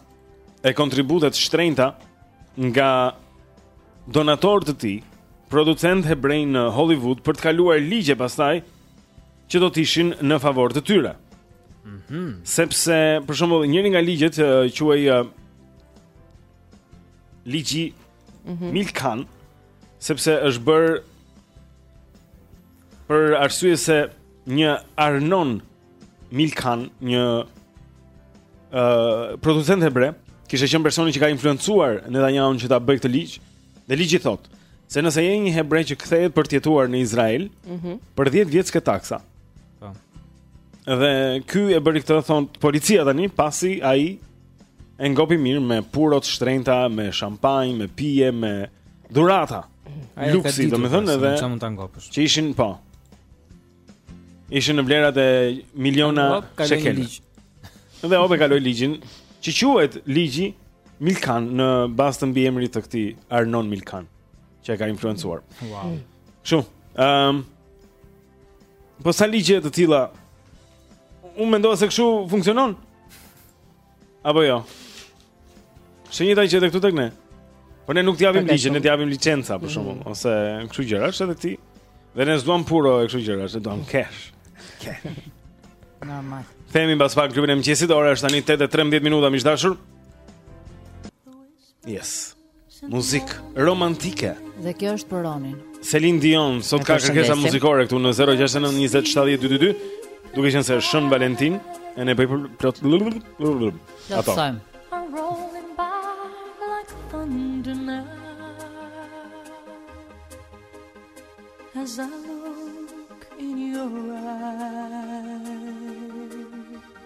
e kontribute të shtrenjta nga donatorë të tij, producentë hebrenj në Hollywood për të kaluar ligje pastaj që do të ishin në favor të tyre. Mhm. Mm Sepse për shembull njëri nga ligjet quhej uh, ligji mm -hmm. Milkan, sepse është bërë Për arsye se një Arnon Milkan, një ë uh, producent hebre, kishte qenë personi që ka influencuar Netanyahu që ta bëjë këtë ligj. Dhe ligji thotë se nëse je një hebre që kthehet për të jetuar në Izrael, mm -hmm. për 10 vjet s'ke taksa. Po. Dhe ky e bëri këtë thotë policia tani pasi ai E ngopi mirë me puro të shtrenjta, me shampanjë, me pije, me dhurata. Luksi, domethënë edhe Ça mund të ngopësh Që ishin, po Ishin në vlerat e miliona shekel Dhe ope kaloi ligjin Që quhet ligji Milkan në bazë të mbiemrit të këtij Arnon Milkan Që e ka influencuar wow. Shumë um, Po sa ligje të tilla Unë mendoj se kështu funksionon. Apo jo. Shenjeta që edhe këtu tek ne. Po ne nuk t'i japim ligjin, ne t'i japim licenca për shembull mm. ose kështu gjëra, është edhe ti. Dhe ne s'duam puro e kështu gjëra, se duam cash. Cash. Normal. Themi mbas pak klubin e mëngjesit, ora është tani 8:13 minuta, miq të dashur. Yes. Muzikë romantike. Dhe kjo është për Ronin. Celine Dion sot ka kërkesa muzikore këtu në 069 20 70 222. Duke qenë se është Shën Valentin e ne bëj për plot. Ato. As I look in your eyes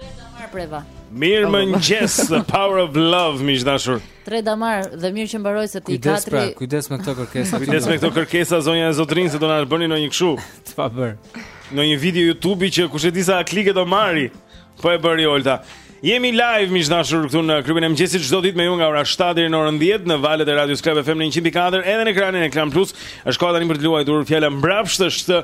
Tre damar preva. Mirë mirëmëngjes, the power of love, miq të dashur Tre damar dhe mirë që mbaroi se ti kujdes, katri Kujdes pra, kujdes me këto kërkesa Kujdes me këto kërkesa, zonja e zotërinj, se do na bëni në një kështu Të pa bërë Në një video Youtube që kushedi sa klikime do marrë Po e bëri Olta Jemi live, miq të dashur, këtu në klubin e mëngjesit Çdo ditë me ju nga ora 7 deri në orën 10 Në valët e Radios Club FM në 104 Edhe në ekranin e Klan Plus është koha tani për të luajtur fjala mbrapsht, është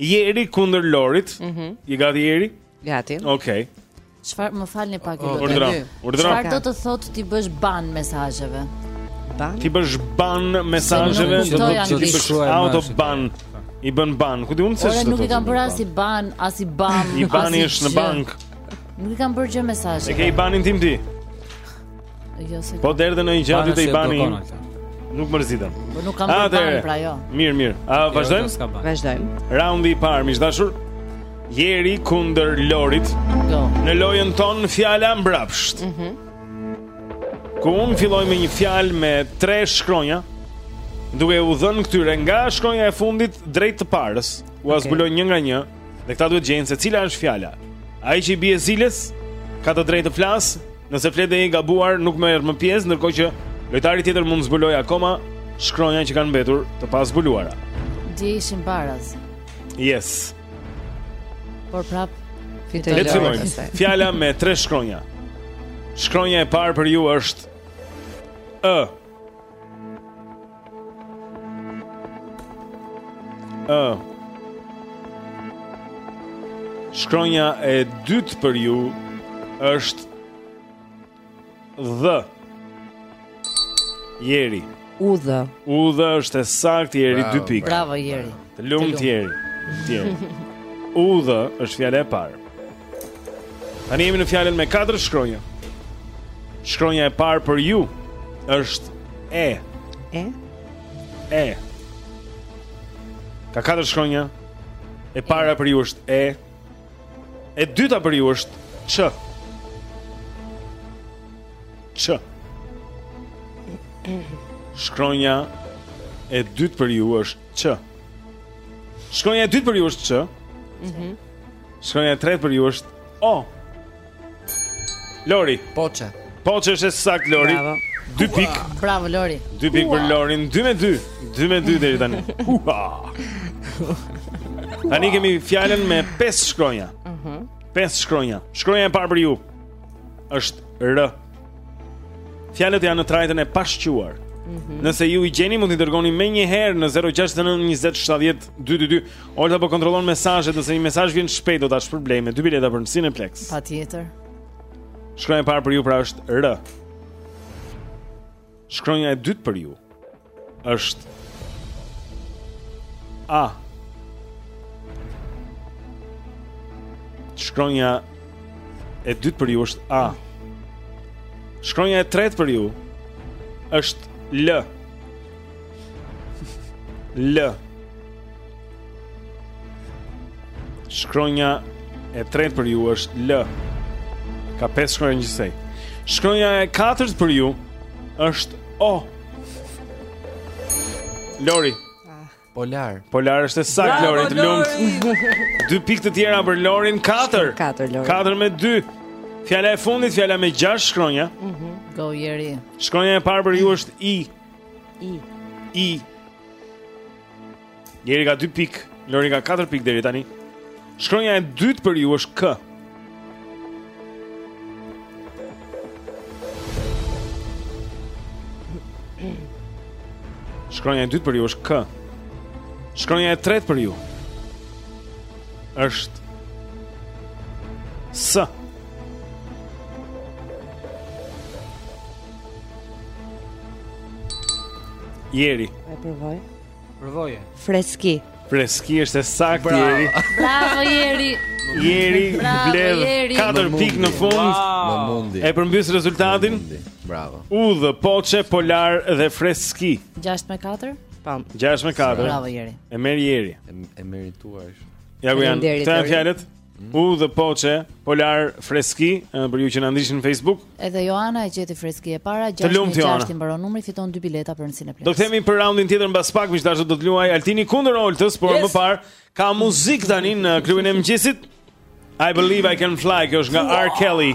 Jeri kundër Lorit mm -hmm. Je gati Jeri? Gati. Okej. Okay. Çfarë më falni pak ju lutem. Urdhëro. Urdhëro. Çfarë do të thotë t'i bësh ban mesazheve? Ban. T'i bësh ban mesazheve, do të thotë t'i bësh autoban. I bën ban. Ku di unë se çfarë? Ora nuk i kam bërë as IBAN, as IBAN. IBAN-i është në bankë. Nuk i kam bërë gjë mesazheve. E ke IBAN-in tim ti? Jo se. Po derdhe ndonjë gjë aty te IBAN-i. Nuk mërzitem. Po nuk kam bërë ban pra jo. Mirë, mirë. A jo, vazhdojmë? Vazhdojmë. Raundi i parë, miq të dashur. Jeri kundër Lorit. Jo. Në lojën tonë fjala mbrapsht. Mhm. Mm Ku unë filloj me një fjalë me tre shkronja, duke u dhënë këtyre nga shkronja e fundit drejt të parës. Ua okay. zbuloj një nga një, dhe këta duhet të gjejnë se cila është fjala. Ai që i bie ziles ka të drejtë të flasë. Nëse flet dhe je i gabuar, nuk merr më pjesë, ndërkohë që lojtari tjetër mund të zbulojë akoma shkronja që kanë mbetur të pazbuluara. Dje ishin baraz. Yes. Por prap fitoi. Le të fillojmë. Fjala me tre shkronja. Shkronja e parë për ju është ë. Uh. Shkronja e dytë për ju është dh Jeri Udhë Udhë është e saktë Jeri 2 pikë Bravo Jeri Të lumtë Jeri Udhë është fjala e parë Tani jemi në fjalën me katër shkronja. Shkronja e parë për ju është e. E. E. Ka katër shkronja. E para për ju është e. E dyta për ju është ç. Ç. Shkronja e dytë për ju është ç. Shkronja e dytë për ju është ç. Mhm. Mm Shkronja e tretë për ju është O. Lori. Poçe. Poçe është sakt Lori. Bravo. Dy pik. Bravo Lori. Dy pik për Lorin. 2 me 2. 2 me 2 deri tani. Tani kemi fjalën me 5 shkronja. Mhm. 5 shkronja. Shkronja e parë për ju është R. Fjalët janë në trajtën e pashquar. Mhm. Nëse ju i gjeni mund t'i dërgoni menjëherë në 069 20 70 222. Olta po kontrollon mesazhet, nëse një mesazh vjen shpejt do ta shpërblej me dy bileta për në Cineplex. Patjetër. Shkronja e parë për ju pra është R. Shkronja e dytë për ju është A. Shkronja e dytë për ju është A. Shkronja e tretë për ju është L. L. Shkronja e tretë për ju është L. Ka pesë shkronja njësej. Shkronja e katërt për ju është O. Lori. Polar. Polar është saktë Lori, të lumtë. Dy pikë të tjera për Lorin, 4. 4 Lori. 4 me 2. Fjala e fundit, fjala me 6 shkronja. Mhm. Go Jeri. Shkronja e parë për ju është I. I. I. Jeri ka 2 pik, Lori ka 4 pik deri tani. Shkronja e dytë për ju është K. Shkronja e dytë për ju është K. Shkronja e tretë për ju është S. Jeri. E provoj. Provoje. Freski. Freski është e saktë Jeri. Bravo Jeri. Jeri mbledh 4 pikë në fund. Më mundi. E përmbys rezultatin. Bravo. Udhë, poçe, polar dhe freski. 6 me 4? Pam. 6 me 4. Bravo Jeri. E merr Jeri. E merituar. Ja ku janë. Këto janë fjalët. Udhë, poçe, polar freski Për ju që na ndiqni në Facebook Edhe Joana e gjeti freski e para 6.6 i mbaron numri fiton 2 bileta për në Cineplex Do të shihemi për raundin tjetër mbas pak Siç thashë do të luajë Altini kundër Oltës Por yes. më parë ka muzikë tani në klubin e mëngjesit I believe I can fly Kjo është nga R. Kelly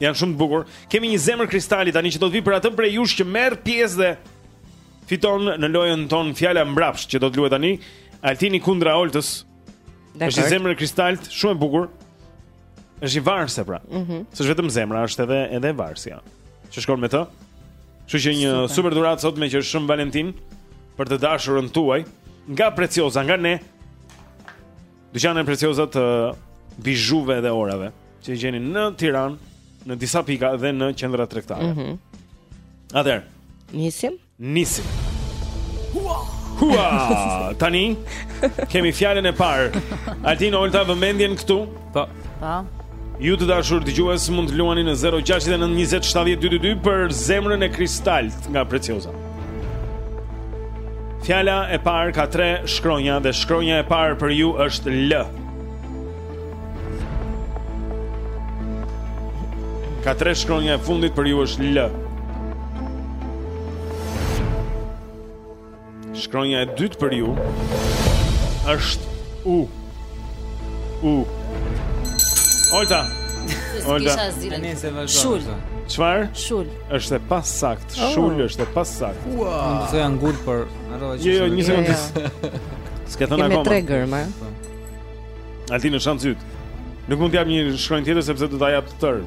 Janë shumë të bukura. Kemi një zemër kristali tani që do të vijë për atë prej jush që merr pjesë dhe fiton në lojën tonë fjala mbrapsht që do të luhet tani. Altini kundra Oltës. Është zemër e kristaltë, shumë e bukur. Është një varëse pra. Mm -hmm. S'është vetëm zemra, është edhe edhe varësja. Që shkon me të. Kështu që një super, super dhuratë sot meqë është Shën Valentin për të dashurën tuaj, nga Preciosa, nga ne. Dyqanet Preciosa të bizhuve dhe orave që gjeni në Tiranë, në disa pika dhe në qendra tregtare. Mhm. Mm Atëherë, nisim? Nisim. Hua! Hua! Tani kemi fjalën e parë. Altin Olta vëmendjen këtu. Po. Po. Ju të dashur dëgjues mund të luani në 069 20 70 222 për zemrën e kristaltë nga Preciosa. Fjala e parë ka tre shkronja dhe shkronja e parë për ju është L. Ka tre shkronja e fundit për ju është L. Shkronja e dytë për ju është u. U. Olta. Olta. Shul. Çfar? Shul. Është e pasaktë. Oh. Shul është e pasaktë. Ua. Wow. Mos e angul për arrova që. Jo, jo, një sekondë. S'ke thënë akoma. Me tre gërma. Altin në shans yt. Nuk mund të jap një shkronjë tjetër sepse do ta jap të tërë.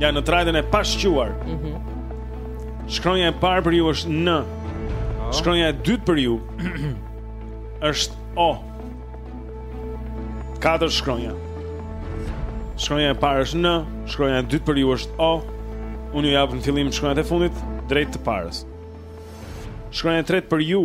Janë në trajtën e pashquar. Mhm. Mm Shkronja e parë për ju është N. Oh. Shkronja e dytë për ju është O. Katër shkronja. Shkronja e parë është N, shkronja e dytë për ju është O. Unë ju jap në fillim shkronjat e fundit drejt të parës. Shkronja e tretë për ju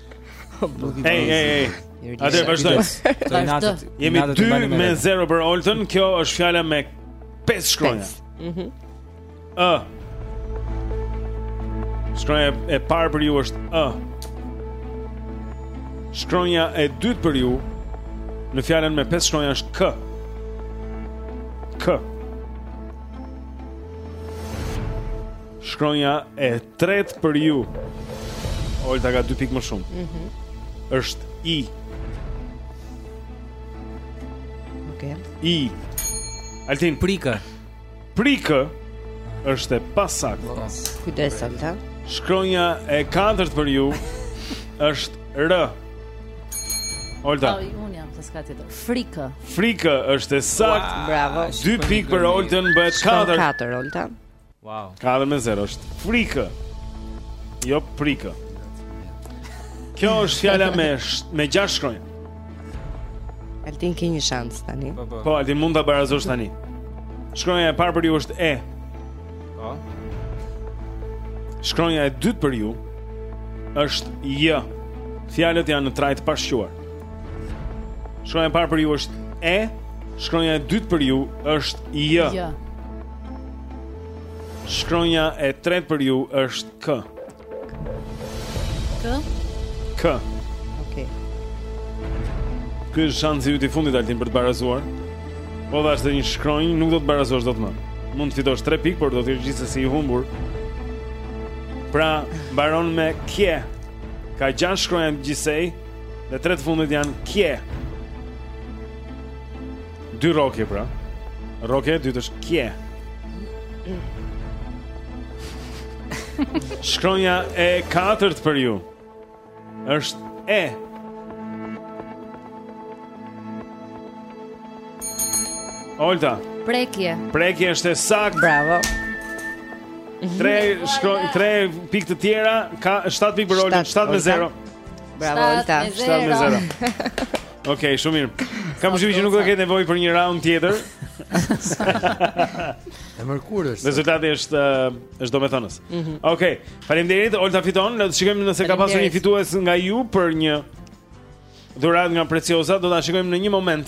Ej, ej, ej. Atëherë vazhdojmë. Vazhdo. Jemi 2 me 0 për Oltën. Kjo është fjala me 5 shkronja. Mhm. Ë. Shkronja e parë për ju është ë. Shkronja e dytë për ju në fjalën me 5 shkronja është k. K. Shkronja e tretë për ju. Olta ka 2 pikë më shumë. Mhm. Mm është i. Okej. Okay. I. Altin Prika. Prika është e pasaktë. Kujdes Olta. Shkronja e katërt për ju është R. Olta. Ai un jam të skatë të. Frikë. Frikë është e saktë. Wow, Bravo. 2 pikë për Oltën bëhet 4. 4 Olta. Wow. 4 me 0 është frikë. Jo frikë. Kjo është fjala me me gjashtë shkronja. Altin ke një shans tani. Po, po. po Altin mund ta barazosh tani. Shkronja e parë për ju është E. Po. Shkronja e dytë për ju është J. Fjalët janë në trajtë të pashquar. Shkronja e parë për ju është E. Shkronja e dytë për ju është J. J. Shkronja e tretë për ju është K. K. K. Okej. Ky është shansi yt i fundit Altin për të barazuar. Po dhashë edhe një shkronjë, nuk do të barazosh dot më. Mund të fitosh 3 pikë, por do të jesh gjithsesi i humbur. Pra, mbaron me kje. Ka gjashtë shkronja gjithsej, dhe tre të fundit janë kje. Dy rrokje pra. Rrokja e dytë është kje. Shkronja e katërt për ju. Është e. Olta. Prekje. Prekje është e saktë. Bravo. Tre shkronja, tre pikë të tjera, ka 7 pikë për Oltën, 7 me 0. Bravo Olta. 7 me 0. Okej, shumë mirë. Kam përshtypjen që nuk do të ketë nevojë për një raund tjetër. E mërkurë është. Rezultati është eh, është domethënës. Mm -hmm. Okej, faleminderit Olta fiton. Le të shikojmë nëse ka pasur një fitues nga ju për një dhuratë nga Preciosa. Do ta shikojmë në një moment.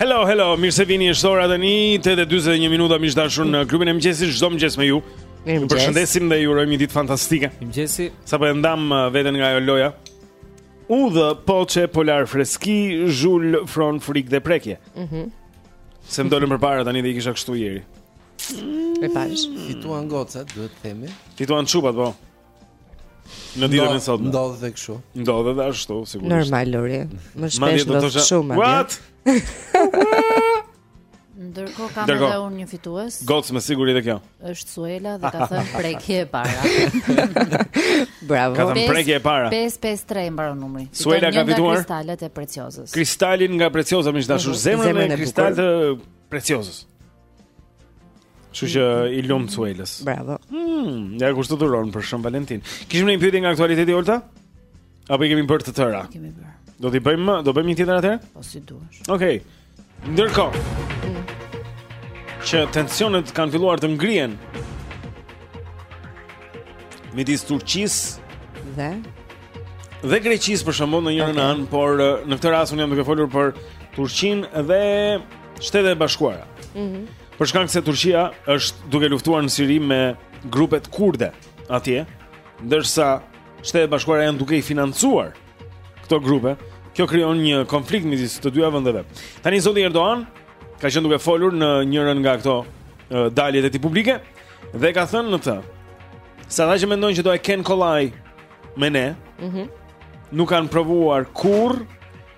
Hello, hello, mirë se vini, është ora tani 8:41 minuta miq të dashur në klubin e mëngjesit, çdo mëngjes me ju. Ju përshëndesim dhe ju urojmë një ditë fantastike. Sapo e ndamë uh, veten nga ajo loja. Udhë, poçe, polar freski, zhul, fron, frikë dhe prekje. Mhm. Mm se më dolën përpara tani dhe i kisha kështu njeri. E pashë. Fituan gocat, duhet të themi. Fituan çupat, po. Në ditën e sotme. Ndodh edhe kështu. Ndodh edhe ashtu, sigurisht. Normal Lori. Më shpesh do të shumë. What? Ndërkohë kam edhe unë një fitues. Gocë me siguri edhe kjo. Është Suela dhe ka thënë prekje e para. Bravo. Ka thënë prekje e para. 553 mbaron numri. Suela ka fituar kristalet e preciozës. Kristalin nga precioza miq të dashur, mhm. zemrën e kristaltë të preciozës. Kështu që i lumtë Suelës. Bravo. Mm, ja kështu dhuron për Shën Valentin. Kishim një pyetje nga aktualiteti Olta? Apo i kemi bërë të tëra? Kemi bërë. Do t'i bëjmë, do bëjmë një tjetër atëherë? Po si duash. Okej. Okay. Ndërkohë. Që tensionet kanë filluar të ngrihen. Midis Turqisë dhe dhe Greqisë për shembull në njërën anë, por në këtë rast unë jam duke folur për Turqinë dhe Shtetet e Bashkuara. Mhm. Mm për shkak se Turqia është duke luftuar në Siri me grupet kurde atje, ndërsa Shtetet e Bashkuara janë duke i financuar këto grupe, kjo krijon një konflikt midis të dyja vendeve. Tani zoti Erdogan ka qenë duke folur në njërën nga këto daljet e tij publike dhe ka thënë në të se ata që mendojnë që do e kenë kollaj me ne, mm nuk kanë provuar kurrë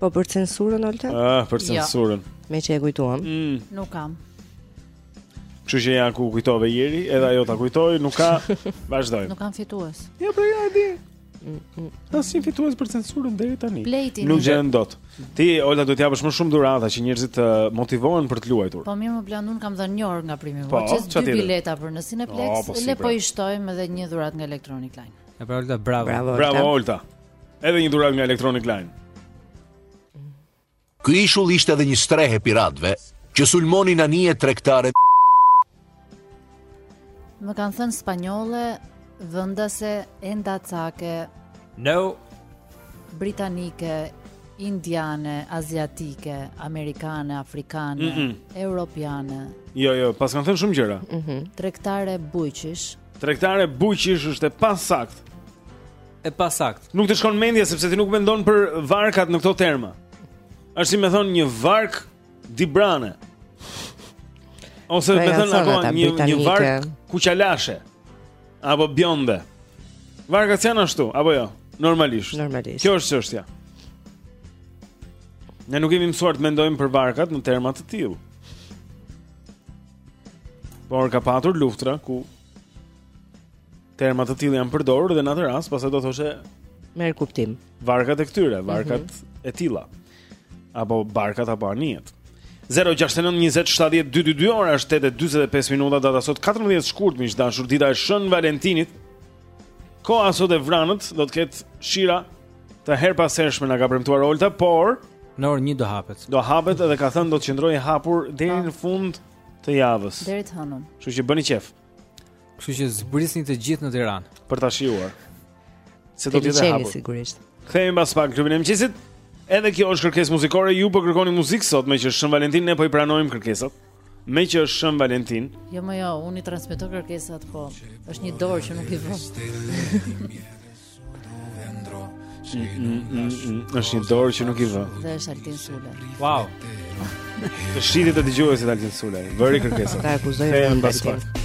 Po për censurën Olta? Ah, për censurën. Jo. Meqë e kujtuam. Mm. Nuk ka. Kështu që ja ku kujtove ieri, edhe ajo ta kujtoi, nuk ka. Vazhdojmë. Nuk ka fitues. Jo, po ja e di. Mm, mm. Ta si fitues për censurën deri tani. Blendi. Nuk gjen dot. Ti Olta do të japësh më shumë dhurata që njerëzit të uh, motivohen për të luajtur. Po mirë, më Blend unë kam dhënë një orë nga premium. Po, çfarë dy bileta për në Cineplex, oh, po, si, le po pra. i shtojmë edhe një dhuratë nga Electronic Line. E pra Olta, bravo. Bravo Olta. Bravo, Olta. Edhe një dhuratë nga Electronic Line. Ky ishull ishte edhe një strehë e piratëve që sulmonin anije tregtare. Më kanë thënë spanjolle, vendase endacake. No. Britanike, indiane, aziatike, amerikane, afrikane, mm -mm. europiane. Jo, jo, po s'kanë thënë shumë gjëra. Mhm. Mm tregtare bujqish. Tregtare bujqish është e pasaktë. e pasaktë. Nuk të shkon mendja sepse ti nuk mendon për varkat në këto terma. Është si me thënë një varkë dibrane. Ose me thënë apo një një varkë kuqalashe apo bjonde. Varkat s'janë ashtu apo jo? Normalisht. Normalisht. Kjo është çështja. Ne nuk jemi mësuar të mendojmë për varkat në terma të tillë. Por ka patur luftra ku Terma të tillë janë përdorur dhe në atë rast pastaj do thoshe merr kuptim. Varkat e këtyre, varkat mm -hmm. e tilla. Apo barkat apo anijet. 0692070222 ora është 8:45 minuta data sot 14 shkurt miq të dashur dita e Shën Valentinit. Koha sot e vrenjtur do të ketë shira të herëpashershme na ka premtuar Olta, por në orën 1 do hapet. Do hapet edhe ka thënë do të qëndrojë hapur deri në fund të javës. Deri të hënën. Kështu që bëni qejf. Kështu që zbrisni të gjithë në Tiranë për ta shijuar. Se do të jetë hapur. Sigurisht. Kthehemi pas pak në Klubin e Mëngjesit. Edhe kjo është kërkesë muzikore, ju po kërkoni muzikë sot meqë është Shën Valentin ne po i pranojmë kërkesat. Meqë është Shën Valentin. Jo, më jo, unë i transmetoj kërkesat, po. Është një dorë që nuk i vë. Është një dorë që nuk i vë. Dhe është Altin Sula. Wow. Të shiti te dëgjuesit Altin Sula. Vëri kërkesat. Ta akuzoj vetë pas pak.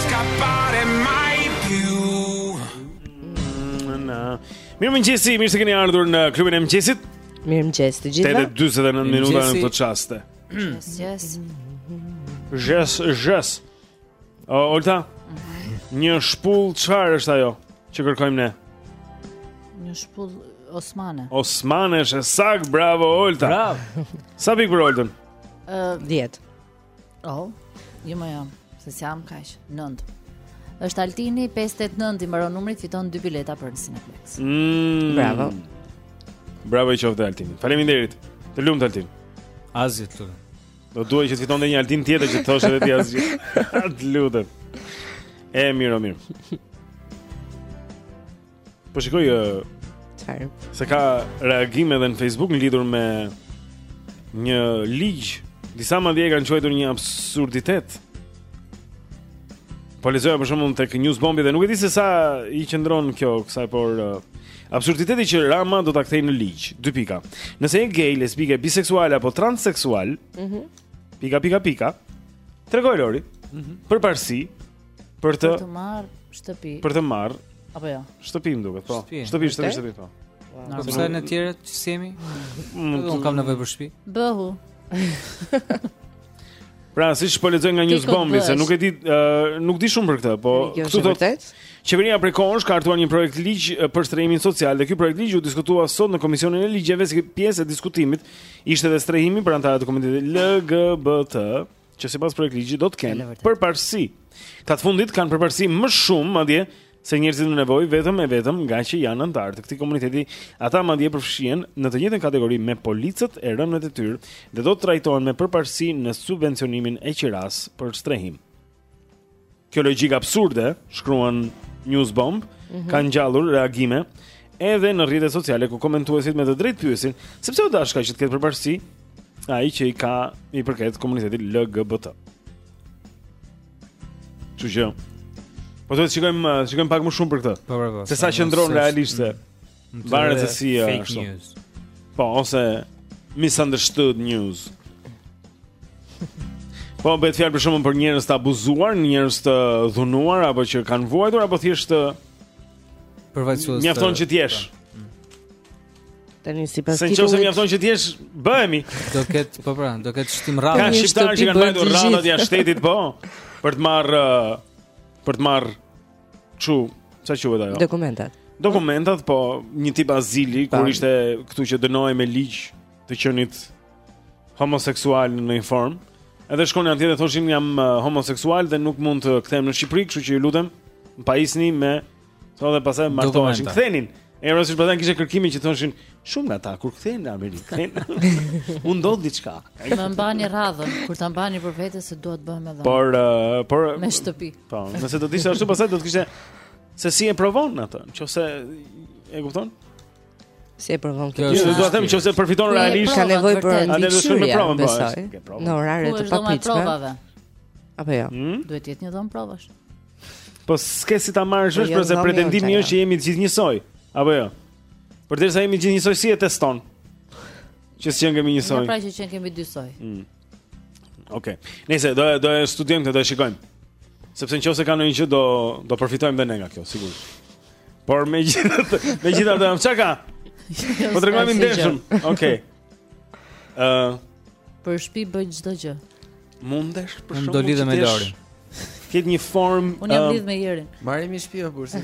Mirë mëngjesi, mirë se keni ardhur në klubin e mëngjesit. Mirë mëngjes të gjithëve. Edhe 49 minuta në këto çaste. Yes. Yes, yes. Olta. Një shpull çfarë është ajo që kërkojmë ne? Një shpull osmane. Osmane është saktë, bravo Olta. Bravo. Sa pikë për Oltën? Ë 10. Oh, jo më jam, se si jam kaq, nëndë. Është Altini 589 i mbaron numri fiton dy bileta për në Cineplex. Mm. Bravo. Bravo i qoftë Altinit. Faleminderit. Të lumtë Altin. Azi të lumtë. Do duhej që të fitonte dhe një Altin tjetër që të thoshe dhe ti azi. Të lumtë. E mirë, mirë. Po shikoj çfarë? Se ka reagime edhe në Facebook lidhur me një ligj, disa madje e kanë quajtur një absurditet. Po lexoja për shembull tek News Bombi dhe nuk e di se sa i qëndron kjo kësaj, por uh, absurditeti që Rama do ta kthejë në ligj. Dy pika. Nëse je gay, lesbike, biseksual apo transseksual, mhm. Mm pika pika pika. Tregoje Lori. Mhm. Mm Përparësi për të të marrë shtëpi. Për të marrë. Apo jo. Shtëpi më duket, po. Shtëpi, shtëpi, shtëpi, po. Po pse ne të tjerët çë jemi? Unë kam nevojë për shtëpi. Bëhu. Pra, siç po lexoj nga News Bombi, se nuk e di, uh, nuk di shumë për këtë, po... Kjo është vërtet? Qeveria prej kohësh ka hartuar një projektligj për strehimin social dhe ky projektligj u diskutua sot në Komisionin e Ligjeve si pjesë e diskutimit ishte edhe strehimi për anëtarët e komunitetit LGBT. që sipas projektligjit do të kenë përparësi. Këta të fundit kanë përparësi më shumë madje se njerëzit në nevojë vetëm e vetëm ngaqë janë anëtarë të këtij komuniteti, ata madje përfshihen në të njëjtën kategori me policët e rënë në detyrë dhe do të trajtohen me përparësi në subvencionimin e qirasë për strehim. Kjo logjikë absurde, shkruan News Bomb, mm -hmm. ka ngjallur reagime edhe në rrjetet sociale ku komentuesit me të drejtë pyesin, se pse u dashka që të ketë përparësi ai që i ka i përket komunitetit LGBT. Që që Po duhet të shikojmë, shikojmë pak më shumë për këtë. Po, po, po, se sa qëndron realisht se Varet se si është. Fake news. Po, ose misunderstood news. Po bëhet fjalë për shembull për njerëz të abuzuar, njerëz të dhunuar apo që kanë vuajtur apo thjesht të përfaqësues. Mjafton që të jesh. Po. Tani sipas titullit. Se nëse mjafton që të jesh, bëhemi. Do ket, po pra, do ket shtim rradhë. Ka shqiptarë që kanë vajtur radhë jashtë shtetit po për të marrë për të marrë çu, çfarë quhet ajo? Dokumentat. Dokumentat, po një tip azili kur ishte këtu që dënohej me ligj të qenit homoseksual në një formë. Edhe shkonin atje dhe thoshin jam uh, homoseksual dhe nuk mund të kthehem në Shqipëri, kështu që ju lutem, më pajisni me të dhe pastaj martoheshin, kthenin. E rëndësishme për ta kishte kërkimin që thoshin shumë nga ta kur kthehen në Amerikë. U ndodh diçka. Më mbani radhën kur ta mbani për vete se dua të bëhem edhe. Por uh, por me shtëpi. Po, nëse do të ishte ashtu pastaj do të kishte se si e provon atë, nëse e kupton? Si e provon këtë? Ju do të them nëse përfiton realisht ka nevojë për atë të shkojë me provën, besoj. Në orare të papritshme. Apo jo. Hmm? Duhet të jetë një dhomë provash. Po s'ke si ta marrësh vesh, por se pretendimi është që jemi të gjithë njësoj, apo jo? Por derisa jemi të gjithë njësoj si e teston? Që s'jemi kemi njësoj. Ne pra që që kemi dy soj. Mm. Okej. Okay. Nëse do do e studiojmë këtë, do e shikojmë. Sepse nëse kanë ndonjë gjë do do përfitojmë dhe ne nga kjo, sigurisht. Por megjithatë, megjithatë, çka ka? Po tregojmë ndeshëm. Okej. Okay. Ë uh, për shtëpi bëj çdo gjë. Mundesh për shkak të do lidhem me Lorin. Ka një formë Unë jam lidh me Jerin. Marrim një shtëpi apo kurse.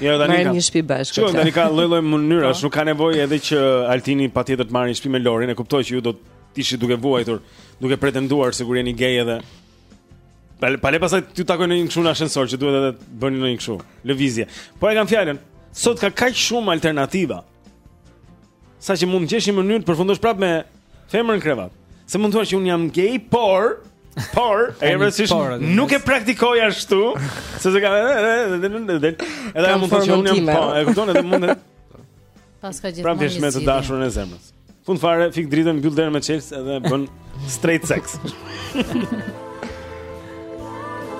Jo, tani. Marrim një shtëpi bashkë. Jo, tani ka lloj-lloj mënyrash, po. nuk ka nevojë edhe që Altini patjetër të marrë një shtëpi me Lorin, e kuptoj që ju do të ishit duke vuajtur, duke pretenduar sikur jeni gay edhe Pale pastaj t'ju takojë në një këshu në ashensor që duhet edhe bëni në një këshu Lëvizje Po e kam fjalën Sot ka kaq shumë alternativa Saqë mund të gjesh një mënyrë të përfundosh prapë me femër në krevat. Se mund të thua që un jam gay, por por e rësish nuk e praktikoj ashtu, se se ka edhe mund të thua që un jam po, e kupton edhe mund të Pas ka gjithmonë. Pra vesh me të dashurën e zemrës. Fund fare, fik dritën, mbyll derën me çelës edhe bën straight sex.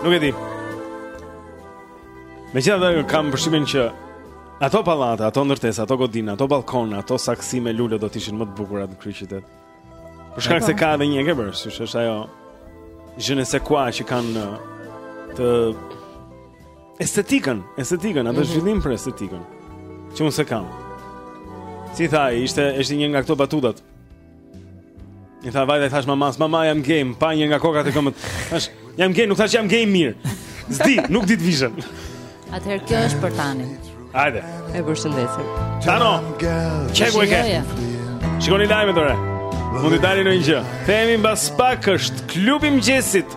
Nuk e di. Megjithatë kam përshtypjen që Ato pallate, ato ndërtesa, ato godina, ato ballkone, ato saksi me lule do të ishin më të bukurat në kryeqytet. Për shkak se ka edhe një gjë bërë, siç është ajo je ne sais quoi që kanë të estetikën, estetikën, atë mhm. zhvillim për estetikën. Që unë s'e kam. Si tha ai, ishte ishte një nga këto batutat. I tha vajta i thashë mamasë, mama jam gay, më pa një nga koka te këmbët. Thashë, jam gay, nuk thashë jam gay mirë. S'di, nuk di të vishem. Atëherë kjo është për tani. Hajde. E përshëndesim. Tano. Çe ku e ke? Shikoni lajmet ora. Mund të dalë ndonjë gjë. Shihemi mbas pak është klubi i mëngjesit.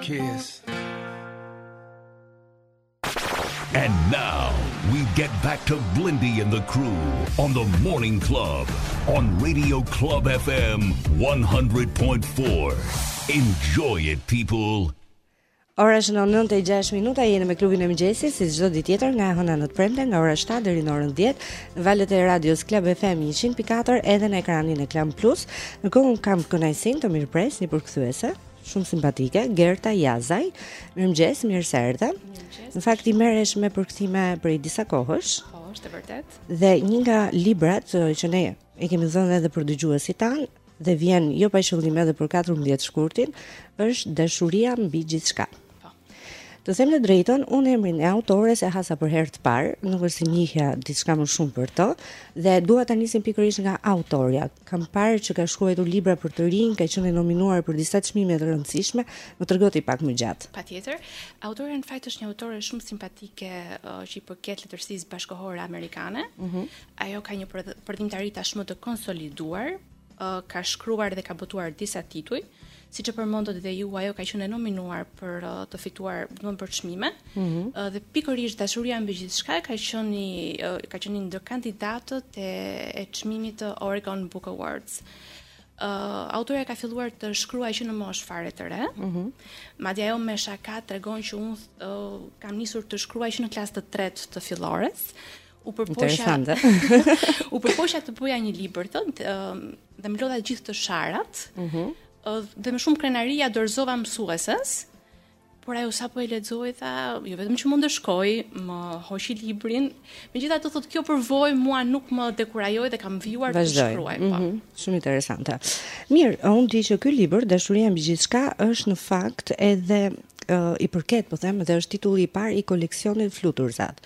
Kiss. And now we get back to Blindy and the crew on the Morning Club on Radio Club FM 100.4. Enjoy it people. Ora shënon 9:06 minuta jeni me klubin e mëngjesit si çdo ditë tjetër nga hëna në të premte nga ora 7 deri në orën 10 në valët e radios Club FM 100.4 edhe në ekranin e Klan Plus. Ndërkohë unë kam kënaqësinë të mirëpres një përkthyese. Shumë simpatike, Gerta Jazaj. Mirëmëngjes, mirë se erdhe. Në fakt ti merresh me përkthime prej disa kohësh. Po, është e vërtetë. Dhe një nga librat që ne i kemi dhënë edhe për dëgjuesit tanë dhe vjen jo pa qëllim edhe për 14 shkurtin, është Dashuria mbi gjithçka. Po. Të them të drejtën, unë emrin e autores e hasa për herë të parë, nuk është se njihja diçka më shumë për të, dhe dua ta nisim pikërisht nga autorja. Kam parë që ka shkruar libra për të rinj, ka qenë nominuar për disa çmime të rëndësishme, më trego ti pak më gjatë. Patjetër, autorja në fakt është një autore shumë simpatike uh, që i përket letërsisë bashkëkohore amerikane. Mm -hmm. Ajo ka një krijimtari tashmë të konsoliduar, uh, ka shkruar dhe ka botuar disa tituj Siç e përmendët dhe ju, ajo ka qenë e nominuar për uh, të fituar, domethënë për çmime. Ëh mm -hmm. uh, dhe pikërisht dashuria mbi gjithçka ka qenë i uh, ka qenë ndër kandidatët e, e çmimit të Oregon Book Awards. Ëh uh, autorja ka filluar të shkruajë që në moshë fare të re. Ëh. Mm -hmm. Madje ajo me shaka tregon që unë uh, kam nisur të shkruaj që në klasë të tretë të fillores. U përpoqa U përpoqa të bëja një libër, thotë, ëm dhe mblodha gjithë të sharat. Ëh. Mm -hmm. Dhe me shumë krenari ia dorëzova mësueses. Por ajo sapo e lexoi tha, jo vetëm që më ndëshkoi, më hoqi librin. Megjithatë thotë kjo përvojë mua nuk më dekurajoi dhe kam vijuar të shkruaj. Po. Mm -hmm. Shumë interesante. Mirë, unë di që ky libër Dashuria mbi gjithçka është në fakt edhe uh, i përket, po them, dhe është titulli i parë i koleksionit Fluturzat.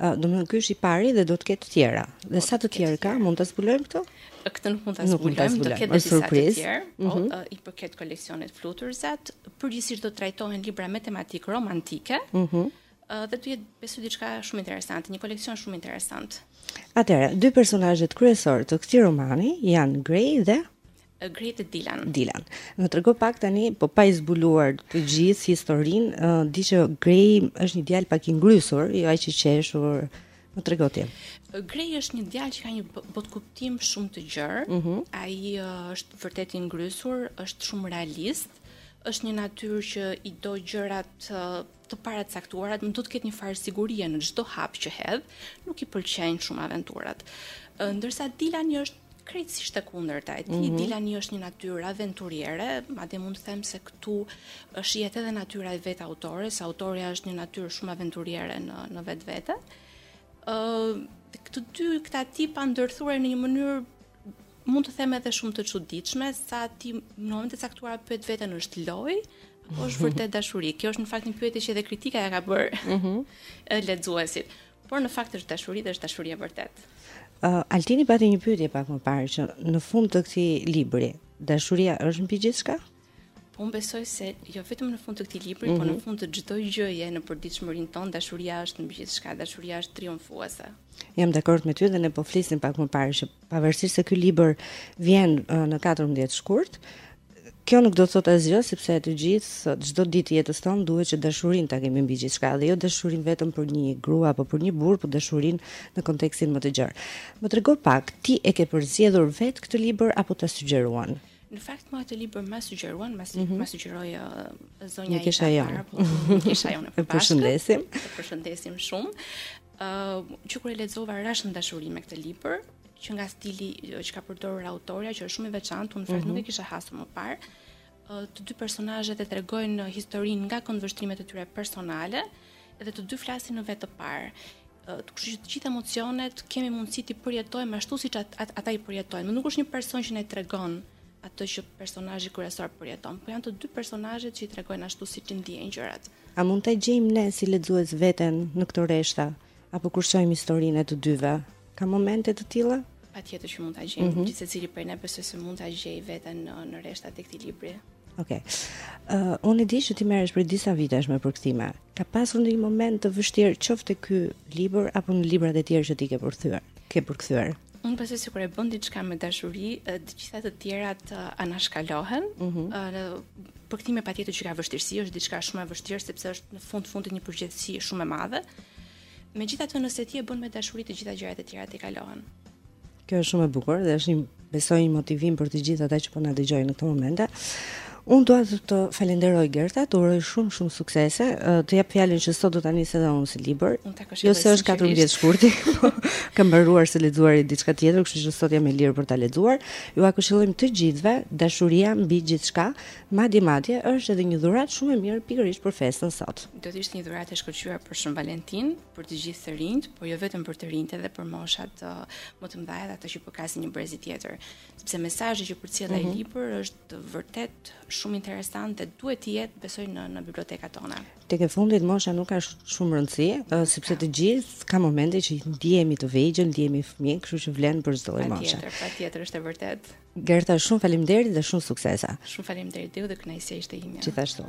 Domethënë ky është i pari dhe do të ketë të tjera. Dhe sa të tjerë ka, mund ta zbulojmë këtu? Këtë nuk mund ta zbulojmë, do ketë disa të tjerë. Po mhm. i përket koleksionit Fluturzat, përgjithësisht do të trajtohen libra me tematikë romantike. Mhm. Dhe do jetë besoj diçka shumë interesante, një koleksion shumë interesant. Atëherë, dy personazhet kryesorë të këtij romani janë Grey dhe E Grey dhe Dilan. Dilan. Më trego pak tani, po pa i zbuluar të gjithë historinë, uh, di që Grey është një djalë pak i ngrysur, jo aq i qeshur. Më trego ti. Grey është një djalë që ka një botëkuptim shumë të gjerë. Mm -hmm. Ai uh, është vërtet i ngrysur, është shumë realist, është një natyrë që i do gjërat uh, të paracaktuarat do të ketë një farë sigurie në çdo hap që hedh, nuk i pëlqejnë shumë aventurat. Ndërsa Dilani është krejtësisht e kundërta e tij. Mm -hmm. Dilani është një natyrë aventuriere, madje mund të them se këtu është vetë edhe natyra e vet autores, autorja është një natyrë shumë aventuriere në në vetvete. Ë uh, këto dy këta tipa ndërthuren në një mënyrë mund të them edhe shumë të çuditshme, sa ti në momente të caktuara pyet veten është lojë apo është vërtet dashuri. Kjo është në fakt një pyetje që edhe kritika ia ka bërë. Ëh. Mm -hmm. Lexuesit. Por në fakt është dashuri dhe është dashuri e vërtetë. Ëh, uh, Altini pati një pyetje pak më parë që në fund të këtij libri, dashuria është mbi gjithçka? Po unë besoj se jo vetëm në fund të këtij libri, mm -hmm. por në mhm. fund të çdo gjëje në përditshmërinë tonë, dashuria është mbi gjithçka, dashuria është triumfuese. Jam dakord me ty dhe ne po flisim pak më parë që pavarësisht se ky libër vjen uh, në 14 shkurt, Kjo nuk do të thotë asgjë, sepse të gjithë, çdo ditë të jetës tonë, duhet që dashurinë ta kemi mbi gjithçka, dhe jo dashurinë vetëm për një grua apo për një burrë, por dashurinë në kontekstin më të gjerë. Më trego pak, ti e ke përzgjedhur vetë këtë libër apo ta sugjeruan? Në fakt mua këtë libër ma sugjeruan, ma, mm -hmm. sugjeroi uh, zonja Isha Jonë. Po, Isha Jonë. Përshëndesim. Përshëndesim shumë. që kur e lexova rashë në dashuri me këtë libër, që nga stili që ka përdorur autorja, që është shumë i veçantë, në fakt mm -hmm. nuk mhm. e kisha hasur më parë. Të dy personazhet e tregojnë historinë nga këndvështrimet e tyre personale, edhe të dy flasin në vetë të parë. Kështu që të gjitha emocionet kemi mundësi t'i përjetojmë ashtu siç at, at, ata i përjetojnë. Më nuk është një person që na tregon atë që personazhi kryesor përjeton, por janë të dy personazhet që i tregojnë ashtu siç i ndjejnë gjërat. A mund ta gjejmë ne si lexues veten në këto rreshta apo kur shohim historinë e të dyve? Ka momente të tilla? Patjetër që mund ta gjejmë. Mm -hmm. Gjithë secili prej ne besoj se mund ta gjejë veten në në rreshtat e këtij libri. Ok. Uh, unë e di që ti merresh prej disa vitesh me përkthime. Ka pasur ndonjë moment të vështirë qoftë te ky libër apo në librat e tjerë që ti ke përkthyer? Ke përkthyer? Unë besoj se kur e bën diçka me dashuri, të gjitha të tjerat anashkalohen. Mm -hmm. uh, përkthimi patjetër që ka vështirësi, është diçka shumë e vështirë sepse është në fund fundit një përgjegjësi shumë e madhe. Megjithatë, nëse ti e bën me dashuri, të gjitha gjërat e tjera tejkalohen. Kjo është shumë e bukur dhe është një besoj një motivim për të gjithë ata që po na dëgjojnë në këto momente. Unë dua të të falenderoj Gerta, të uroj shumë shumë suksese. Të jap fjalën që sot do ta nis edhe unë si libër. Jo se është 14 shkurti, po kam mbaruar së lexuari diçka tjetër, kështu që sot jam e lirë për ta lexuar. Jua këshillojmë të gjithëve, dashuria mbi gjithçka, madje madje është edhe një dhuratë shumë e mirë pikërisht për festën sot. Do të ishte një dhuratë e shkëlqyer për Shën Valentin, për të gjithë të rinjtë, por jo vetëm për të rinjtë, edhe për moshat më të mëdha dhe ato që i përkasin një brezi tjetër, sepse mesazhi që përcjell ai mhm. libër është është vërtet shumë interesante dhe duhet të jetë besoj në në bibliotekat tona. Tek e fundit mosha nuk ka shumë rëndësi, sepse të gjithë ka momente që ndihemi të vegjël, ndihemi fëmijë, kështu që vlen për çdo lloj moshe. Patjetër, patjetër është e vërtetë. Gerta, shumë faleminderit dhe shumë suksese. Shumë faleminderit dhe kënaqësia ishte ime. Gjithashtu.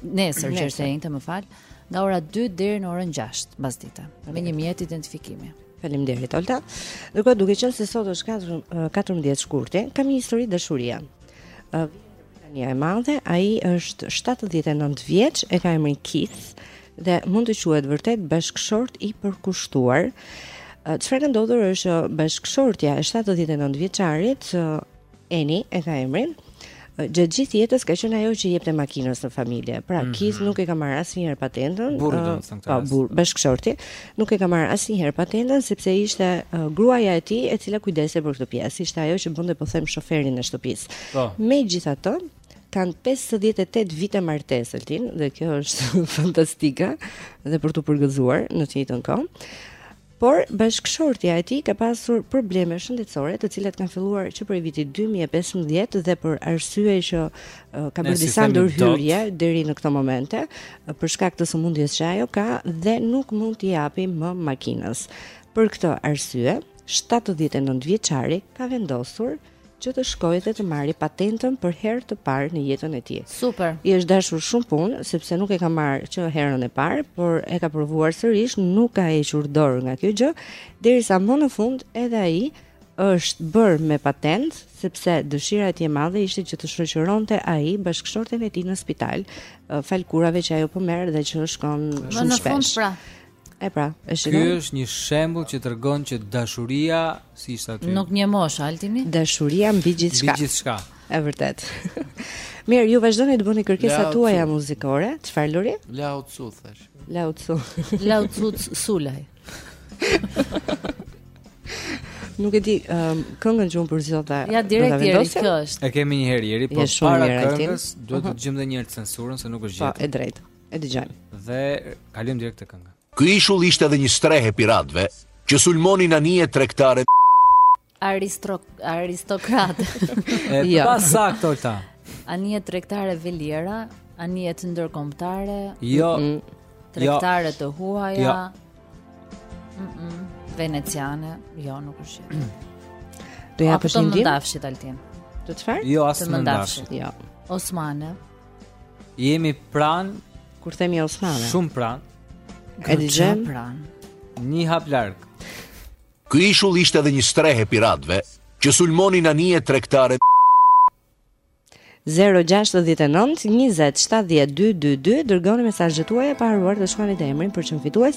Nesër, që është e enjte, më fal, nga ora 2 deri në orën 6 mbasdite, me një mjet identifikimi. Faleminderit Olta. Ndërkohë duke qenë se sot është 14 shkurti, kam një histori dashurie. Ë tanimë e madhe, ai është 79 vjeç, e ka emrin Keith dhe mund të quhet vërtet bashkëshort i përkushtuar. Çfarë ka ndodhur është bashkëshortja e 79 vjeçarit Eni e ka emrin. Gjatë gjithë jetës ka qenë ajo që i jepte makinës në familje. Pra, mm -hmm. Keith nuk e ka marrë asnjëherë patentën. Burri do të thotë. Po, burri, bashkëshorti nuk e ka marrë asnjëherë patentën sepse ishte uh, gruaja e tij e cila kujdesej për këtë pjesë. Ishte ajo që bënte po them shoferin e shtëpisë. Po. Megjithatë, kanë 58 vite martesë Altin dhe kjo është fantastike dhe për t'u përgëzuar në të njëjtën kohë. Por, bashkëshortja e tij ka pasur probleme shëndetësore, të cilat kanë filluar që prej vitit dy mijë e pesëmbëdhjetë dhe për arsye që ka bërë disa ndërhyrje deri në këto momente, për shkak të sëmundjes që ajo ka dhe nuk mund t'i japi më makinës. Për këtë arsye, 79 vjeçari ka vendosur që të shkojë dhe të marri patentën për herë të parë në jetën e tij. Super. I është dashur shumë punë sepse nuk e ka marrë që herën e parë, por e ka provuar sërish, nuk ka hequr dorë nga kjo gjë, derisa më në fund edhe ai është bërë me patentë sepse dëshira e tij e madhe ishte që të shoqëronte ai bashkëshorten e tij në spital falë kurave që ajo po merr dhe që shkon shumë shpesh. Në fund pra. E pra, e shikoj. Ky është një shembull që tregon që dashuria, si ishte aty. Nuk njeh moshë Altin. Dashuria mbi gjithçka. Mbi gjithçka. Është vërtet. Mirë, ju vazhdoni të bëni kërkesat tuaja muzikore. Çfarë lori? Lao Tzu thash. Lao Tzu. Lao Tzu Sulaj. Nuk e di, um, këngën që unë përzgjodha Ja, direkt Jeri, kjo është E kemi një herë Jeri, po para këngës Duhet të dëgjojmë dhe një herë censurën, se nuk është gjithë Po, e drejtë E dëgjojmë. Dhe kalojmë direkt te kënga. Ky ishull ishte edhe një strehë e piratëve që sulmonin anijet tregtare Aristo aristokrat. e jo. pasaktë Olta. Anije tregtare veliera, anije ndërkombëtare. Jo. Mm -mm. Tregtare jo. të huaja. Jo. Mm -mm. Veneciane, jo, nuk është. Do ja pëshpëritim. Të mëndafshit Altin. Të çfarë? Jo, as të mëndafshit. Jo. Osmane. Jemi pranë Kur themi Osmane Shumë pranë E di jemi pranë Një hap larg Ky ishull ishte edhe një strehë e piratëve që sulmonin anijet tregtare 0-6-19-27-12-22 Dërgoni mesazhet tuaja pa harruar të shënoni dhe emrin për çmim fitues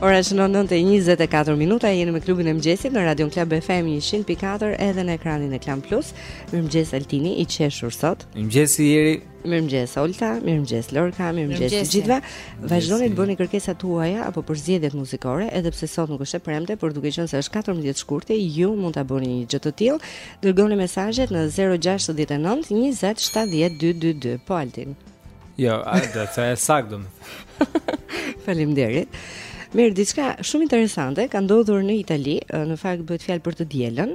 Ora shënon 9:24 minuta, jeni me klubin e mëngjesit në Radio Klan FM 100.4 edhe në ekranin e Klan Plus. Mirëmëngjes Altini, i qeshur sot. Mirëmëngjes Ieri. Mirëmëngjes Olta, mirëmëngjes Lorka, mirëmëngjes të gjithëve. Vazhdoni të bëni kërkesat tuaja apo përzgjedhjet muzikore, edhe pse sot nuk është e premte, por duke qenë se është 14 shkurti, ju mund ta bëni një gjë të tillë. Dërgoni mesazhet në 069 20 70 222. Po Altin. Jo, e the të thashë saktë. Faleminderit. Mirë, diçka shumë interesante ka ndodhur në Itali, në fakt bëhet fjalë për të dielën,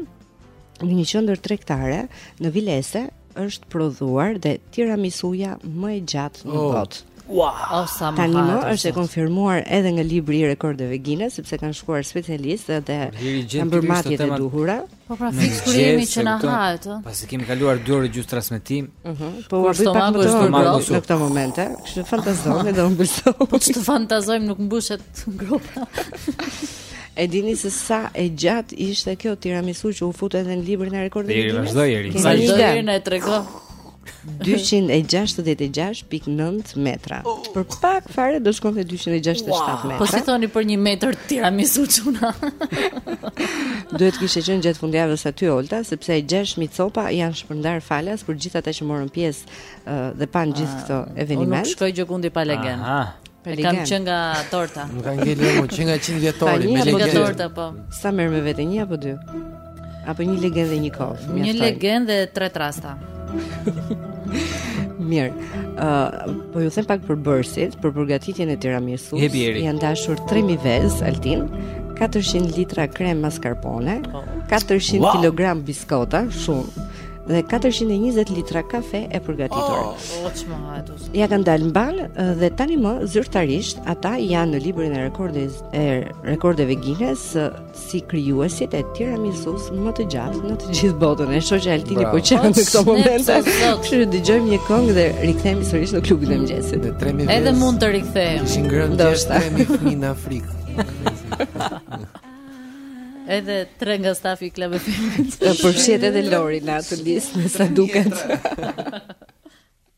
në një qendër tregtare në Vilese, është prodhuar dhe tiramisuja më e gjatë në oh. botë. Wow. Oh, sa më Tanimë është e konfirmuar edhe nga libri i rekordeve Guinness sepse kanë shkuar specialistë dhe kanë bërë matjet e duhura. Po pra fiks kur jemi që na hahet. Pasi kemi kaluar 2 orë gjysmë transmetim. Ëh. Mhm. Po u bëj pak më të shumë në këtë moment, ëh. Kështu fantazojmë dhe umbëlsoj. Po ç'të fantazojmë nuk mbushet grupa. E dini se sa e gjatë ishte kjo tiramisu që u fut edhe në librin e rekordeve? Ieri vazhdo Ieri. Sa Ieri na trego. 266.9 metra. Oh. Për pak fare do shkonte 267 metra. Po si thoni për një metër tiramisu çuna? Duhet të kishe qenë gjatë fundjavës aty Olta, sepse 6000 copa janë shpërndarë falas për gjithë ata që morën pjesë dhe panë gjithë ah, këtë eveniment. Unë nuk shkoj gjëkundi pa legen. E kam Pa legen. që nga torta. Më ka ngelë mo që nga 100 vjetori Tani me apo Që nga legen. torta po. Sa merr me vete një apo dy? Apo një legen dhe një kovë. Një mjafton. legen dhe tre trasta. Mirë. Ë, po ju them pak përbërësit, për përgatitjen e tiramisusë. Jepi, Ieri. Janë dashur 3000 vezë Altin, 400 litra krem mascarpone, 400 Wow. kg biskota, shumë dhe 420 litra kafe e përgatitur. O ç'më hajt. Ia kanë dalë mbanë dhe tanimë zyrtarisht ata janë në librin e rekordeve e rekordeve Guinness si krijuesit e tiramisusë më të gjatë në të gjithë botën. E shoh që Altini po qan në këtë moment. Kështu që dëgjojmë një këngë dhe rikthehemi sërish në klubin e mëngjesit. Edhe mund të rikthehemi. Ishin ngrënë të shtremi fëmijë në Afrikë. Edhe tre nga stafi i klubit. Përfshihet edhe Lori në atë listë, me sa duket.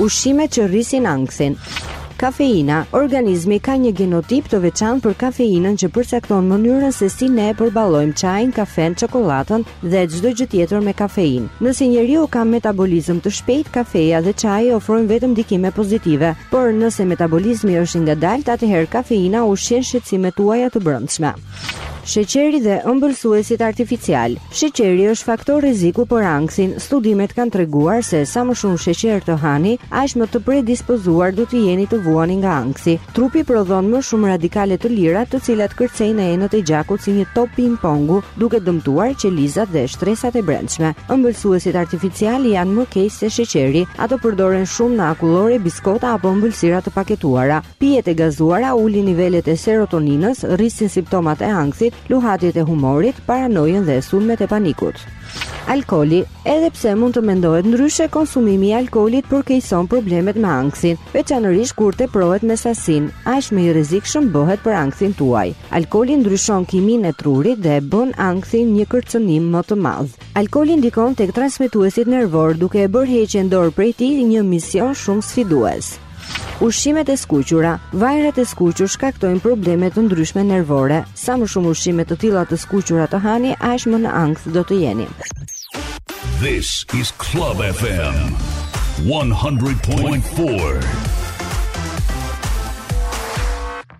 Ushqimet që rrisin ankthin. Kafeina, organizmi ka një genotip të veçantë për kafeinën që përcakton mënyrën se si ne përballojmë çajin, kafenë, çokoladën dhe çdo gjë tjetër me kafeinë. Nëse njeriu ka metabolizëm të shpejtë, kafeja dhe çaji ofrojnë vetëm ndikime pozitive, por nëse metabolizmi është i ngadaltë, atëherë kafeina ushqen shqetësimet tuaja të brendshme. Sheqeri dhe ëmbëlsuesit artificialë. Sheqeri është faktor rreziku për ankthin. Studimet kanë treguar se sa më shumë sheqer të hani, aq më të predispozuar do të jeni të vuani nga ankthi. Trupi prodhon më shumë radikale të lira, të cilat kërcejnë në enët e gjakut si një top ping-pongu, duke dëmtuar qelizat dhe shtresat e brendshme. Ëmbëlsuesit artificialë janë më keq se sheqeri. Ato përdoren shumë në akullore, biskota apo ëmbëlsira të paketuara. Pijet e gazuara ulin nivelet e serotoninës, rrisin simptomat e ankthit, luhatjet e humorit, paranojën dhe sulmet e panikut. Alkooli, edhe pse mund të mendohet ndryshe, konsumimi i alkoolit përkeqëson problemet me ankthin, veçanërisht kur teprohet me sasinë, aq më i rrezikshëm bëhet për ankthin tuaj. Alkooli ndryshon kiminë e trurit dhe e bën ankthin një kërcënim më të madh. Alkooli ndikon tek transmetuesit nervorë duke e bërë heqjen dorë prej tij një mision shumë sfidues. Ushqimet e skuqura, vajrat e skuqur shkaktojnë probleme të ndryshme nervore. Sa më shumë ushqime të tilla të skuqura të hani, aq më në ankth do të jeni. This is Club FM 100.4.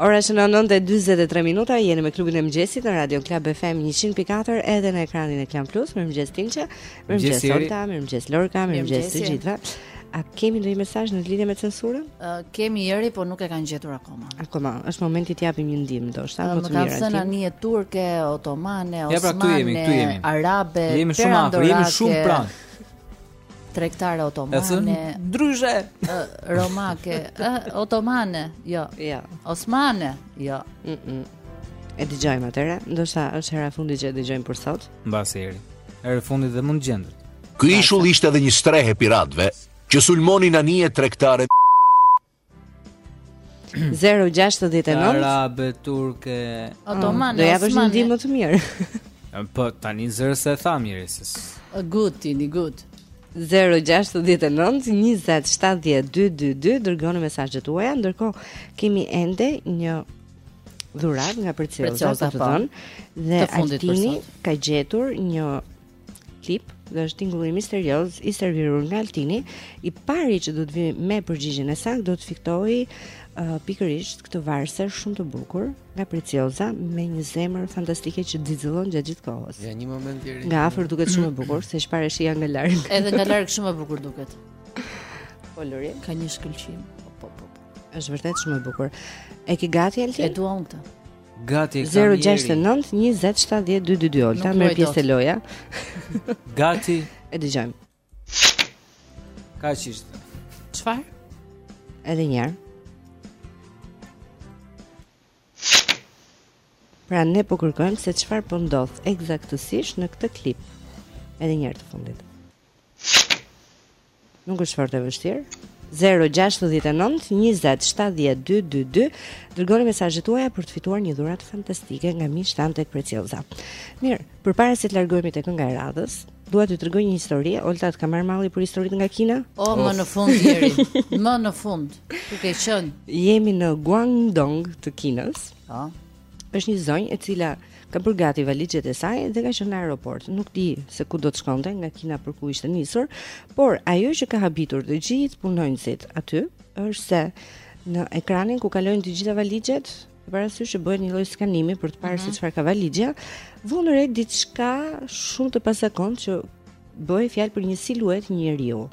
Ora shënon 9:43 minuta, jeni me klubin e mëngjesit në Radio Club FM 100.4 edhe në ekranin e Klan Plus. Mirëmëngjes Tinçe, mirëmëngjes Olta, mirëmëngjes Lorka, mirëmëngjes të gjithëve. A kemi ndonjë mesazh në lidhje me censurën? Uh, kemi Eri, por nuk e kanë gjetur akoma. Akoma, është momenti të japim një ndihmë, ndoshta më të mirë. Më kanë thënë anije turke, otomane, osmane, ja, pra, jemi, jemi. arabe, jemi shumë afër, jemi shumë pranë. Tregtare otomane. Ndryshe, romake, ë otomane, jo. Jo. Osmane, jo. Mm -mm. E dëgjojmë atëherë, ndoshta është hera e fundit që e dëgjojmë për sot. Mbase, Eri. Hera e fundit dhe mund gjendet. Ky ishull ishte edhe një strehë e piratëve që sulmonin anije tregtare 069 Arabe turke Otomane Do japësh një ndihmë më të mirë. Po tani zërë se tha mirë se. Good tini good. 0-6-19-27-12-22 Dërgoni mesazhet tuaja. Ndërkohë kemi ende një dhuratë nga përcjellësa të të dhënë dhe Altini ka gjetur një klip dhe është tingulli misterioz i servirur nga Altini, i pari që do të vi me përgjigjen e saktë do të fitojë uh, pikërisht këtë varse shumë të bukur nga Precioza me një zemër fantastike që xixëllon gjatë gjithë kohës. Ja një moment Jeri. Nga afër duket shumë e bukur, se çfarë është ja nga larg. Edhe nga larg shumë e bukur duket. Po Lori, ka një shkëlqim. Po po. po. Është vërtet shumë e bukur. E ke gati Altin? E dua unë këtë. Gati e kam jeri 069 20 70 222 Olta merr pjesë te loja Gati E dëgjojmë Kaq ishte Çfarë? Edhe njerë Pra ne po kërkojmë se çfarë po ndodh ekzaktësisht në këtë klip Edhe njerë të fundit Nuk është fort e vështirë. 069 20 70 222 dërgoni mesazhet tuaja për të fituar një dhuratë fantastike nga miqtë tanë tek Precioza. Mirë, përpara se të largohemi tek kënga e radhës, dua t'ju tregoj një histori. Olta të ka marrë malli për historitë nga Kina? O, oh, më në fund Jeri. më në fund. Ku ke qenë? Jemi në Guangdong të Kinës. Po. Është një zonjë e cila ka bërë gati valixhet e saj dhe ka qenë në aeroport. Nuk di se ku do të shkonte, nga Kina për ku ishte nisur, por ajo që ka habitur të gjithë punonjësit aty është se në ekranin ku kalojnë të gjitha valixhet, parasysh që bëhet një lloj skanimi për të parë mm -hmm. se mhm. çfarë ka valixhja, vunë re diçka shumë të pazakontë që bëhej fjalë për një siluetë njeriu.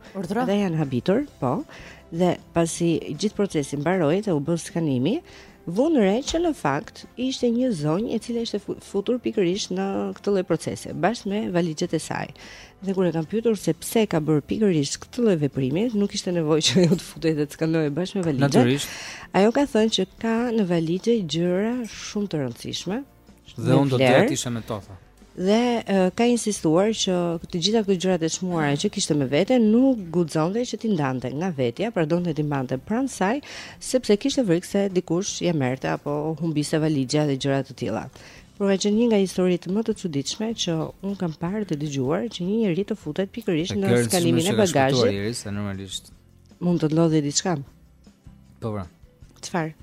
Dhe janë habitur, po. Dhe pasi gjithë procesi mbaroi dhe u bë skanimi, vunë re që në fakt ishte një zonjë e cila ishte futur pikërisht në këtë lloj procesi bashkë me valixhet e saj. Dhe kur e kanë pyetur se pse ka bërë pikërisht këtë lloj veprimi, nuk ishte nevoja që ajo të futej dhe të skanohej bashkë me valixhet. Natyrisht. Ajo ka thënë që ka në valixhe gjëra shumë të rëndësishme, Dhe unë do të isha me to, tha. Dhe uh, ka insistuar që të gjitha këto gjërat e çmuara që kishte me vete nuk guxonte që t'i ndante nga vetja, pra donte t'i mbante pranë saj, sepse kishte frikë se dikush ia merrte apo humbiste valixha dhe gjëra të tilla. Por ka qenë një nga historitë më të çuditshme që unë kam parë dhe dëgjuar që një njeri të futet pikërisht në skanimin e bagazhit. Është normalisht. Mund të ndodhë diçka. Po pra. Çfarë?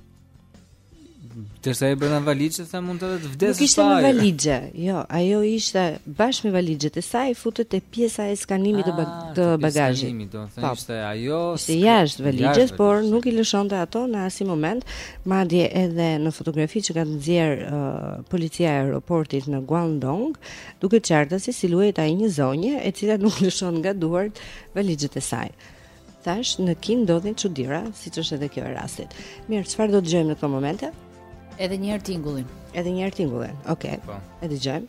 Të jetë ajo brenda valixhes se mund të të vdesë. Nuk ishte në valixhe. Jo, ajo ishte bashkë me valixhet e saj futur te pjesa e skanimit të ah, të bagazhit. Skanimi domethënë se ajo ishte jashtë valixhes, por nuk i lëshonte ato në asnjë moment. Madje edhe në fotografi që ka nxjerrë uh, policia e aeroportit në Guangdong, duket qartazi silueta e një zonje e cila nuk lëshon nga duart valixhet e saj. Tash në Kinë ndodhin çudira, siç është edhe kjo e rastit. Mirë, çfarë do dëgjojmë në këtë moment? Edhe një herë tingullin. Edhe një herë tingullin. Okej. Okay. Po. E dëgjojmë.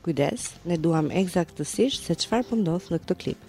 Kujdes, ne duam ekzaktësisht se çfarë po ndodh në këtë klip.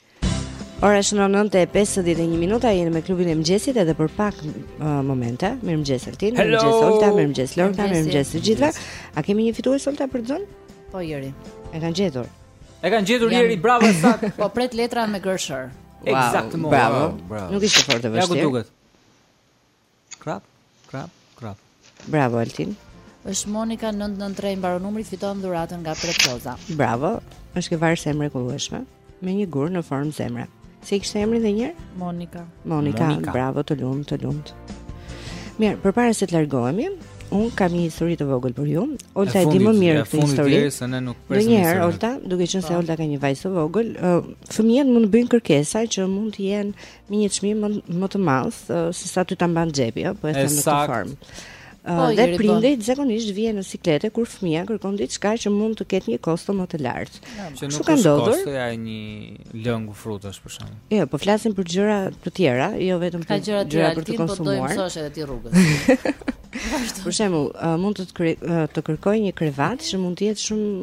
Ora shënon 9:51 minuta, jemi me klubin e mëngjesit edhe për pak uh, momente. Mirëmëngjes Altin, mirëmëngjes Olta, mirëmëngjes Lorca, mirëmëngjes të gjithëve. A kemi një fitues Olta për zërin? Po Jeri. E kanë gjetur. E kanë gjetur Jeri, bravo ekzakt. po pret letra me gërshër. Wow, Bravo. Nuk ishte fort e vështirë. Ja ku duket. Krap, krap, krap. Bravo Altin. Është Monika 993 mbaron numri fiton dhuratën nga Preploza. Bravo. Është një varëse e mrekullueshme me një gur në formë zemre. Si e kishte emrin dhe njëherë? Monika. Monika. Monika. Bravo, të lumtë, të lumtë. Mirë, përpara se të largohemi, unë kam një histori të vogël për ju. Olta e, e di më mirë këtë histori. Se ne nuk presim. Ndonjëherë Olta, duke qenë se po. Olta ka një vajzë të vogël, uh, fëmijët mund të bëjnë kërkesa që mund të jenë Me një çmim më, më të madh se sa ty ta mban xhepi, ëh, po e them në këtë formë. Po, dhe prindi po. zakonisht vihet në siklet kur fëmija kërkon diçka që mund të ketë një kosto më të lartë. Kështu ka ndodhur. Kostoja e një lëngu frutash për shembull. Jo, po flasim për gjëra të tjera, jo vetëm për gjëra, gjëra për të konsumuar. Po do të mësosh edhe ti rrugën. Për shembull, mund të të kërkojë një krevat që mund të jetë shumë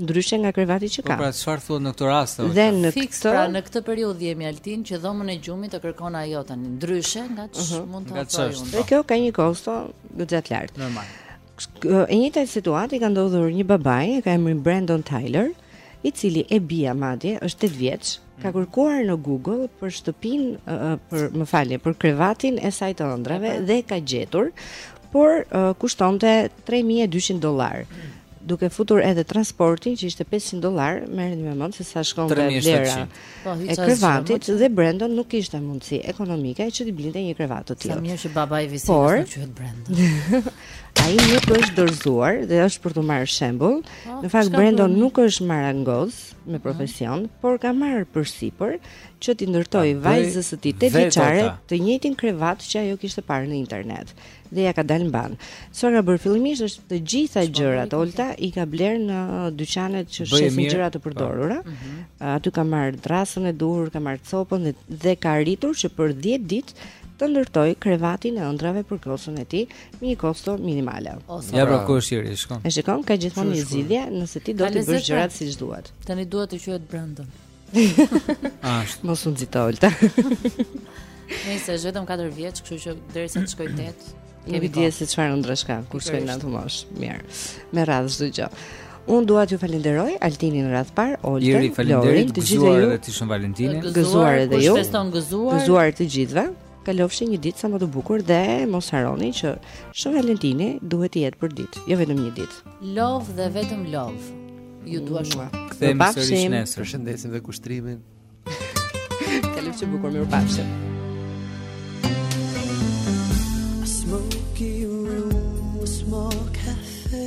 ndryshe nga krevati që ka. Po pra çfarë thuhet në këtë rast? Dhe ne fiks këtë... pra në këtë periudhë jemi Altin që dhomën e gjumit e kërkon ajo tani ndryshe nga ç'mund uh mhm. -huh. të thotë unë. Dhe kjo ka një kosto goxha të lartë. Normal. E njëjta situatë i ka ndodhur një babai, e ka emrin Brandon Tyler, i cili e bija madje është 8 vjeç, ka mm. kërkuar në Google për shtëpinë për më falje, për krevatin e saj të ëndrrave dhe ka gjetur por uh, kushtonte 3200 dollar duke futur edhe transportin që ishte 500 dollar, merrni me mend se sa shkonte vlera po, e krevatit dhe Brendon nuk kishte mundësi ekonomike që t'i blinte një krevat të tillë. Sa mirë që babai im Por, nuk quhet Brendon. Ai nuk është dorëzuar dhe është për të marrë shembull. Oh, në fakt Brendon nuk është marangoz me profesion, mm. por ka marrë përsipër që t'i ndërtojë vajzës së tij tetë vjeçare të njëjtin krevat që ajo kishte parë në internet dhe ia ka dalë mbanë. Ça ka bërë fillimisht është të gjitha gjërat Olta i ka blerë në dyqanet që shesin gjëra të përdorura. Po. Mhm. Aty ka marrë dërrasën e duhur, ka marrë copën dhe, dhe ka arritur që për 10 ditë të ndërtojë krevatin e ëndrrave për gocën e tij me një kosto minimale. Ja pra ku është e shikon. E shikon ka gjithmonë një zgjidhje nëse ti do të bësh gjërat siç duhet. Tani duhet të quhet Brandon. Ashtë. Mos na nxito Olta. Se është vetëm 4 vjeç, kështu që derisa të shkojë 8, nuk e di se çfarë ëndrrash ka kur shkojnë në atë moshë. Mirë. Me radhë çdo gjë. Unë dua t'ju falënderoj Altinin radhë parë, Oltën, Lorin, të gjithëve ju. Gëzuar edhe ti Shën Valentinin. Gëzuar edhe ju. Feston gëzuar. Gëzuar të gjithëve. Kalofshi një ditë sa më të bukur dhe mos harroni që Shën Valentini duhet të jetë përditë, jo vetëm një ditë. Love dhe vetëm love. Ju dua shumë. Kthehemi sërish nesër. Përshëndesim dhe Kushtrimin. Kalofshi bukur, mirupafshim. Smoky room, small cafe.